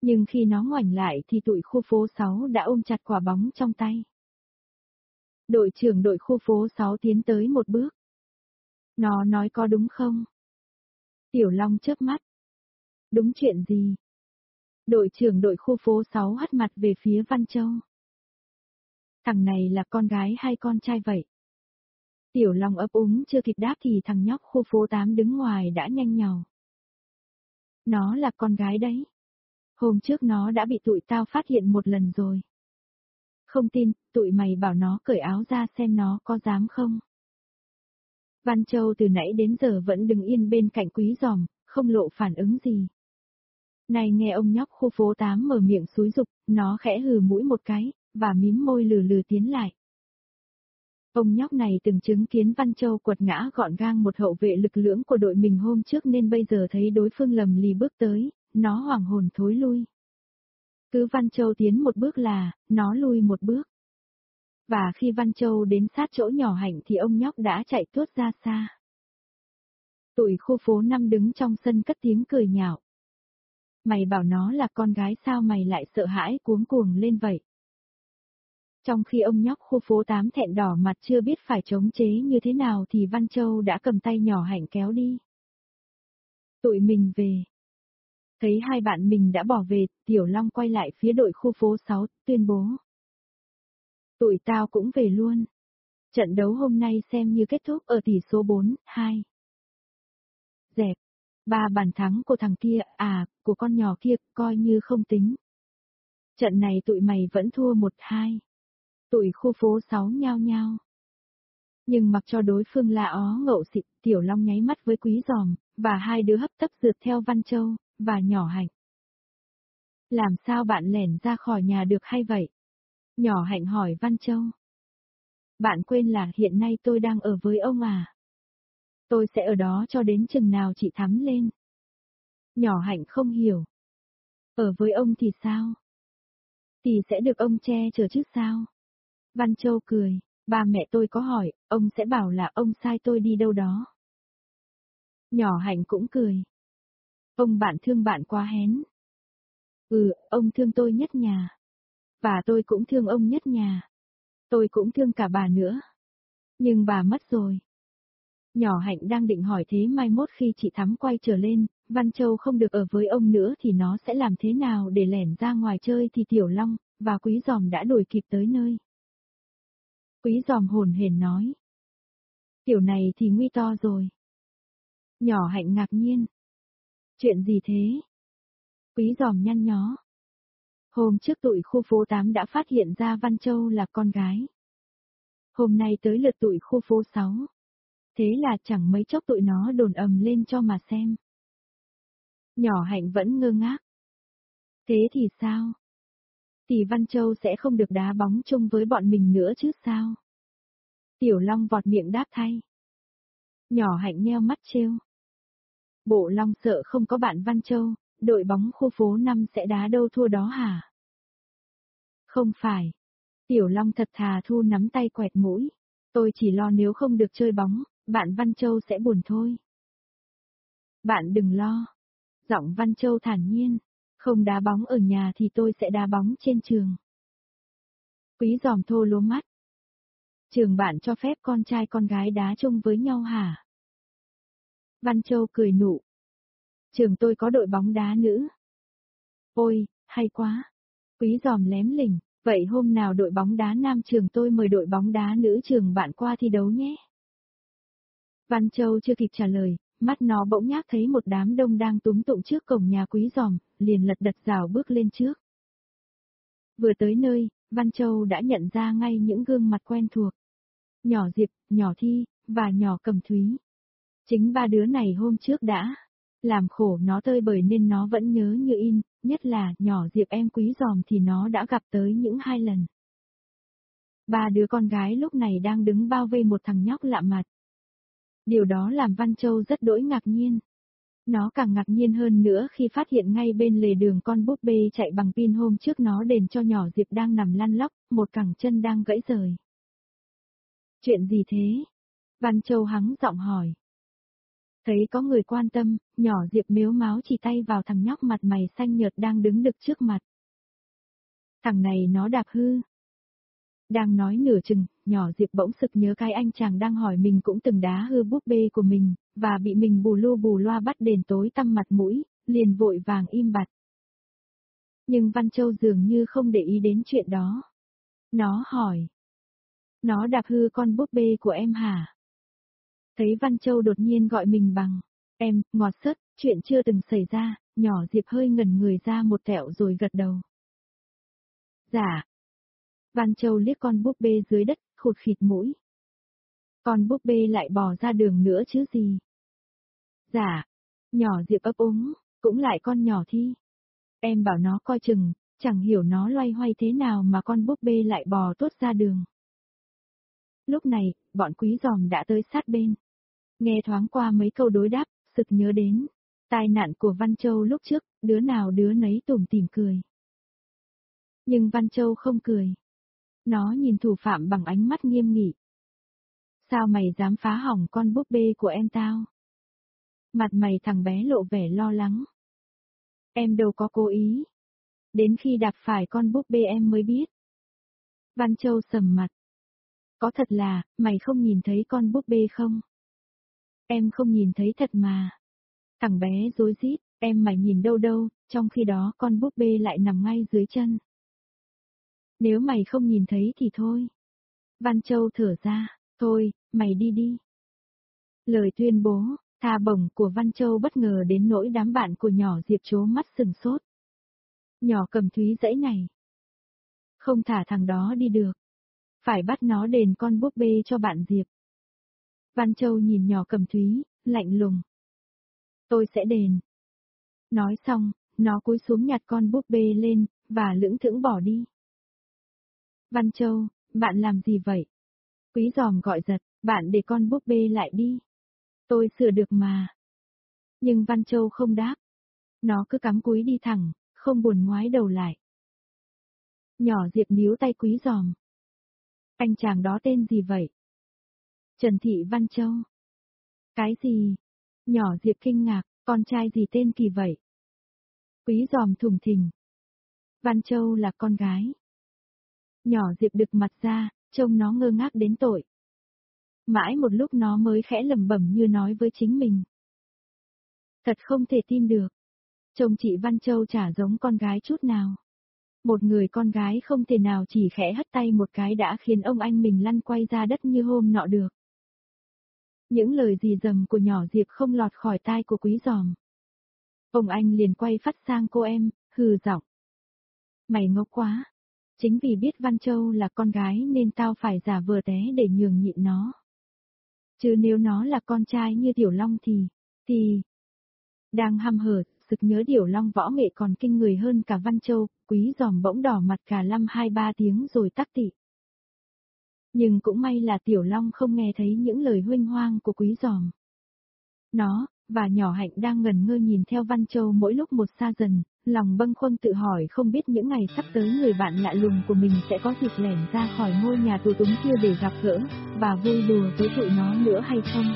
Nhưng khi nó ngoảnh lại thì tụi khu phố 6 đã ôm chặt quả bóng trong tay. Đội trưởng đội khu phố 6 tiến tới một bước. Nó nói có đúng không? Tiểu Long chớp mắt. Đúng chuyện gì? Đội trưởng đội khu phố 6 hất mặt về phía Văn Châu. Thằng này là con gái hay con trai vậy? Tiểu Long ấp úng chưa kịp đáp thì thằng nhóc khu phố 8 đứng ngoài đã nhanh nhào. Nó là con gái đấy. Hôm trước nó đã bị tụi tao phát hiện một lần rồi. Không tin, tụi mày bảo nó cởi áo ra xem nó có dám không. Văn Châu từ nãy đến giờ vẫn đứng yên bên cạnh quý giòm, không lộ phản ứng gì. Này nghe ông nhóc khu phố 8 mở miệng xúi dục, nó khẽ hừ mũi một cái, và mím môi lừ lừ tiến lại. Ông nhóc này từng chứng kiến Văn Châu quật ngã gọn gang một hậu vệ lực lưỡng của đội mình hôm trước nên bây giờ thấy đối phương lầm lì bước tới, nó hoảng hồn thối lui. Cứ Văn Châu tiến một bước là, nó lui một bước. Và khi Văn Châu đến sát chỗ nhỏ hạnh thì ông nhóc đã chạy tuốt ra xa. Tụi khu phố năm đứng trong sân cất tiếng cười nhạo. Mày bảo nó là con gái sao mày lại sợ hãi cuống cuồng lên vậy? Trong khi ông nhóc khu phố 8 thẹn đỏ mặt chưa biết phải chống chế như thế nào thì Văn Châu đã cầm tay nhỏ hạnh kéo đi. Tụi mình về. Thấy hai bạn mình đã bỏ về, Tiểu Long quay lại phía đội khu phố 6, tuyên bố. Tụi tao cũng về luôn. Trận đấu hôm nay xem như kết thúc ở tỷ số 4, 2. Dẹp. Ba bàn thắng của thằng kia, à, của con nhỏ kia, coi như không tính. Trận này tụi mày vẫn thua 1-2. Tụi khu phố 6 nhao nhao. Nhưng mặc cho đối phương la ó ngậu xịt, Tiểu Long nháy mắt với quý giòm, và hai đứa hấp tấp rượt theo Văn Châu, và nhỏ hạnh. Làm sao bạn lẻn ra khỏi nhà được hay vậy? Nhỏ hạnh hỏi Văn Châu. Bạn quên là hiện nay tôi đang ở với ông à? Tôi sẽ ở đó cho đến chừng nào chị thắm lên. Nhỏ hạnh không hiểu. Ở với ông thì sao? Thì sẽ được ông che chở chứ sao? Văn Châu cười, ba mẹ tôi có hỏi, ông sẽ bảo là ông sai tôi đi đâu đó. Nhỏ hạnh cũng cười. Ông bạn thương bạn quá hén. Ừ, ông thương tôi nhất nhà. Và tôi cũng thương ông nhất nhà. Tôi cũng thương cả bà nữa. Nhưng bà mất rồi. Nhỏ hạnh đang định hỏi thế mai mốt khi chị Thắm quay trở lên, Văn Châu không được ở với ông nữa thì nó sẽ làm thế nào để lẻn ra ngoài chơi thì Tiểu Long, và Quý Giòm đã đuổi kịp tới nơi. Quý Giòm hồn hển nói. Tiểu này thì nguy to rồi. Nhỏ hạnh ngạc nhiên. Chuyện gì thế? Quý Giòm nhăn nhó. Hôm trước tụi khu phố 8 đã phát hiện ra Văn Châu là con gái. Hôm nay tới lượt tụi khu phố 6. Thế là chẳng mấy chốc tụi nó đồn ầm lên cho mà xem. Nhỏ hạnh vẫn ngơ ngác. Thế thì sao? Thì Văn Châu sẽ không được đá bóng chung với bọn mình nữa chứ sao? Tiểu Long vọt miệng đáp thay. Nhỏ hạnh nheo mắt trêu. Bộ Long sợ không có bạn Văn Châu, đội bóng khu phố 5 sẽ đá đâu thua đó hả? Không phải. Tiểu Long thật thà thu nắm tay quẹt mũi. Tôi chỉ lo nếu không được chơi bóng, bạn Văn Châu sẽ buồn thôi. Bạn đừng lo. Giọng Văn Châu thản nhiên, không đá bóng ở nhà thì tôi sẽ đá bóng trên trường. Quý giòm thô lố mắt. Trường bạn cho phép con trai con gái đá chung với nhau hả? Văn Châu cười nụ. Trường tôi có đội bóng đá nữ. Ôi, hay quá. Quý giòm lém lỉnh, vậy hôm nào đội bóng đá nam trường tôi mời đội bóng đá nữ trường bạn qua thi đấu nhé. Văn Châu chưa kịp trả lời, mắt nó bỗng nhác thấy một đám đông đang túm tụng trước cổng nhà quý giòm, liền lật đật rào bước lên trước. Vừa tới nơi, Văn Châu đã nhận ra ngay những gương mặt quen thuộc. Nhỏ Diệp, nhỏ Thi, và nhỏ Cầm Thúy. Chính ba đứa này hôm trước đã làm khổ nó tơi bởi nên nó vẫn nhớ như in, nhất là nhỏ Diệp em quý giòm thì nó đã gặp tới những hai lần. Ba đứa con gái lúc này đang đứng bao vây một thằng nhóc lạ mặt. Điều đó làm Văn Châu rất đỗi ngạc nhiên. Nó càng ngạc nhiên hơn nữa khi phát hiện ngay bên lề đường con búp bê chạy bằng pin hôm trước nó đền cho nhỏ Diệp đang nằm lăn lóc, một cẳng chân đang gãy rời. Chuyện gì thế? Văn Châu hắng giọng hỏi. Thấy có người quan tâm, nhỏ Diệp miếu máu chỉ tay vào thằng nhóc mặt mày xanh nhợt đang đứng đực trước mặt. Thằng này nó đạp hư. Đang nói nửa chừng, nhỏ Diệp bỗng sực nhớ cái anh chàng đang hỏi mình cũng từng đá hư búp bê của mình, và bị mình bù lu bù loa bắt đền tối tăm mặt mũi, liền vội vàng im bặt. Nhưng Văn Châu dường như không để ý đến chuyện đó. Nó hỏi. Nó đạp hư con búp bê của em hả? Thấy Văn Châu đột nhiên gọi mình bằng, em, ngọt sớt, chuyện chưa từng xảy ra, nhỏ Diệp hơi ngẩn người ra một tẹo rồi gật đầu. Dạ. Văn Châu liếc con búp bê dưới đất, khụt khịt mũi. Con búp bê lại bò ra đường nữa chứ gì. Dạ. Nhỏ Diệp ấp úng, cũng lại con nhỏ thi. Em bảo nó coi chừng, chẳng hiểu nó loay hoay thế nào mà con búp bê lại bò tốt ra đường. Lúc này, bọn quý giòm đã tới sát bên. Nghe thoáng qua mấy câu đối đáp, sực nhớ đến. Tai nạn của Văn Châu lúc trước, đứa nào đứa nấy tủm tỉm cười. Nhưng Văn Châu không cười. Nó nhìn thủ phạm bằng ánh mắt nghiêm nghị. Sao mày dám phá hỏng con búp bê của em tao? Mặt mày thằng bé lộ vẻ lo lắng. Em đâu có cố ý. Đến khi đạp phải con búp bê em mới biết. Văn Châu sầm mặt. Có thật là, mày không nhìn thấy con búp bê không? Em không nhìn thấy thật mà. Thằng bé dối rít, em mày nhìn đâu đâu, trong khi đó con búp bê lại nằm ngay dưới chân. Nếu mày không nhìn thấy thì thôi. Văn Châu thở ra, thôi, mày đi đi. Lời tuyên bố, tha bổng của Văn Châu bất ngờ đến nỗi đám bạn của nhỏ Diệp chố mắt sừng sốt. Nhỏ cầm thúy dãy này. Không thả thằng đó đi được. Phải bắt nó đền con búp bê cho bạn Diệp. Văn Châu nhìn nhỏ cầm thúy, lạnh lùng. Tôi sẽ đền. Nói xong, nó cúi xuống nhặt con búp bê lên, và lưỡng thững bỏ đi. Văn Châu, bạn làm gì vậy? Quý giòm gọi giật, bạn để con búp bê lại đi. Tôi sửa được mà. Nhưng Văn Châu không đáp. Nó cứ cắm cúi đi thẳng, không buồn ngoái đầu lại. Nhỏ Diệp níu tay quý giòm. Anh chàng đó tên gì vậy? Trần Thị Văn Châu. Cái gì? Nhỏ Diệp kinh ngạc, con trai gì tên kỳ vậy? Quý giòm thùng thình. Văn Châu là con gái. Nhỏ Diệp đực mặt ra, trông nó ngơ ngác đến tội. Mãi một lúc nó mới khẽ lầm bẩm như nói với chính mình. Thật không thể tin được. Chồng chị Văn Châu chả giống con gái chút nào. Một người con gái không thể nào chỉ khẽ hất tay một cái đã khiến ông anh mình lăn quay ra đất như hôm nọ được. Những lời gì dầm của nhỏ Diệp không lọt khỏi tai của quý giòm. Ông anh liền quay phát sang cô em, hừ giọng. Mày ngốc quá. Chính vì biết Văn Châu là con gái nên tao phải giả vờ té để nhường nhịn nó. Chứ nếu nó là con trai như Tiểu Long thì, thì... Đang hăm hở, sực nhớ Tiểu Long võ nghệ còn kinh người hơn cả Văn Châu, quý giòm bỗng đỏ mặt cả lâm hai ba tiếng rồi tắc tị. Nhưng cũng may là Tiểu Long không nghe thấy những lời huynh hoang của quý giòm. Nó, và nhỏ hạnh đang ngần ngơ nhìn theo Văn Châu mỗi lúc một xa dần, lòng bâng khuâng tự hỏi không biết những ngày sắp tới người bạn lạ lùng của mình sẽ có dịp lẻn ra khỏi ngôi nhà tù túng kia để gặp gỡ, và vui đùa với tụi nó nữa hay không.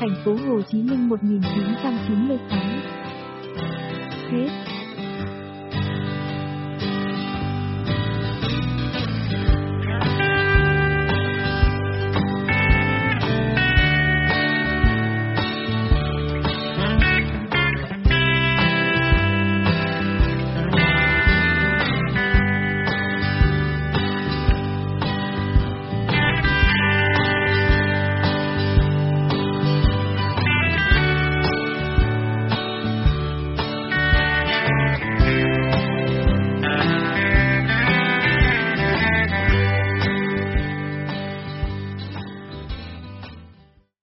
Thành phố Hồ Chí Minh 1996 Hết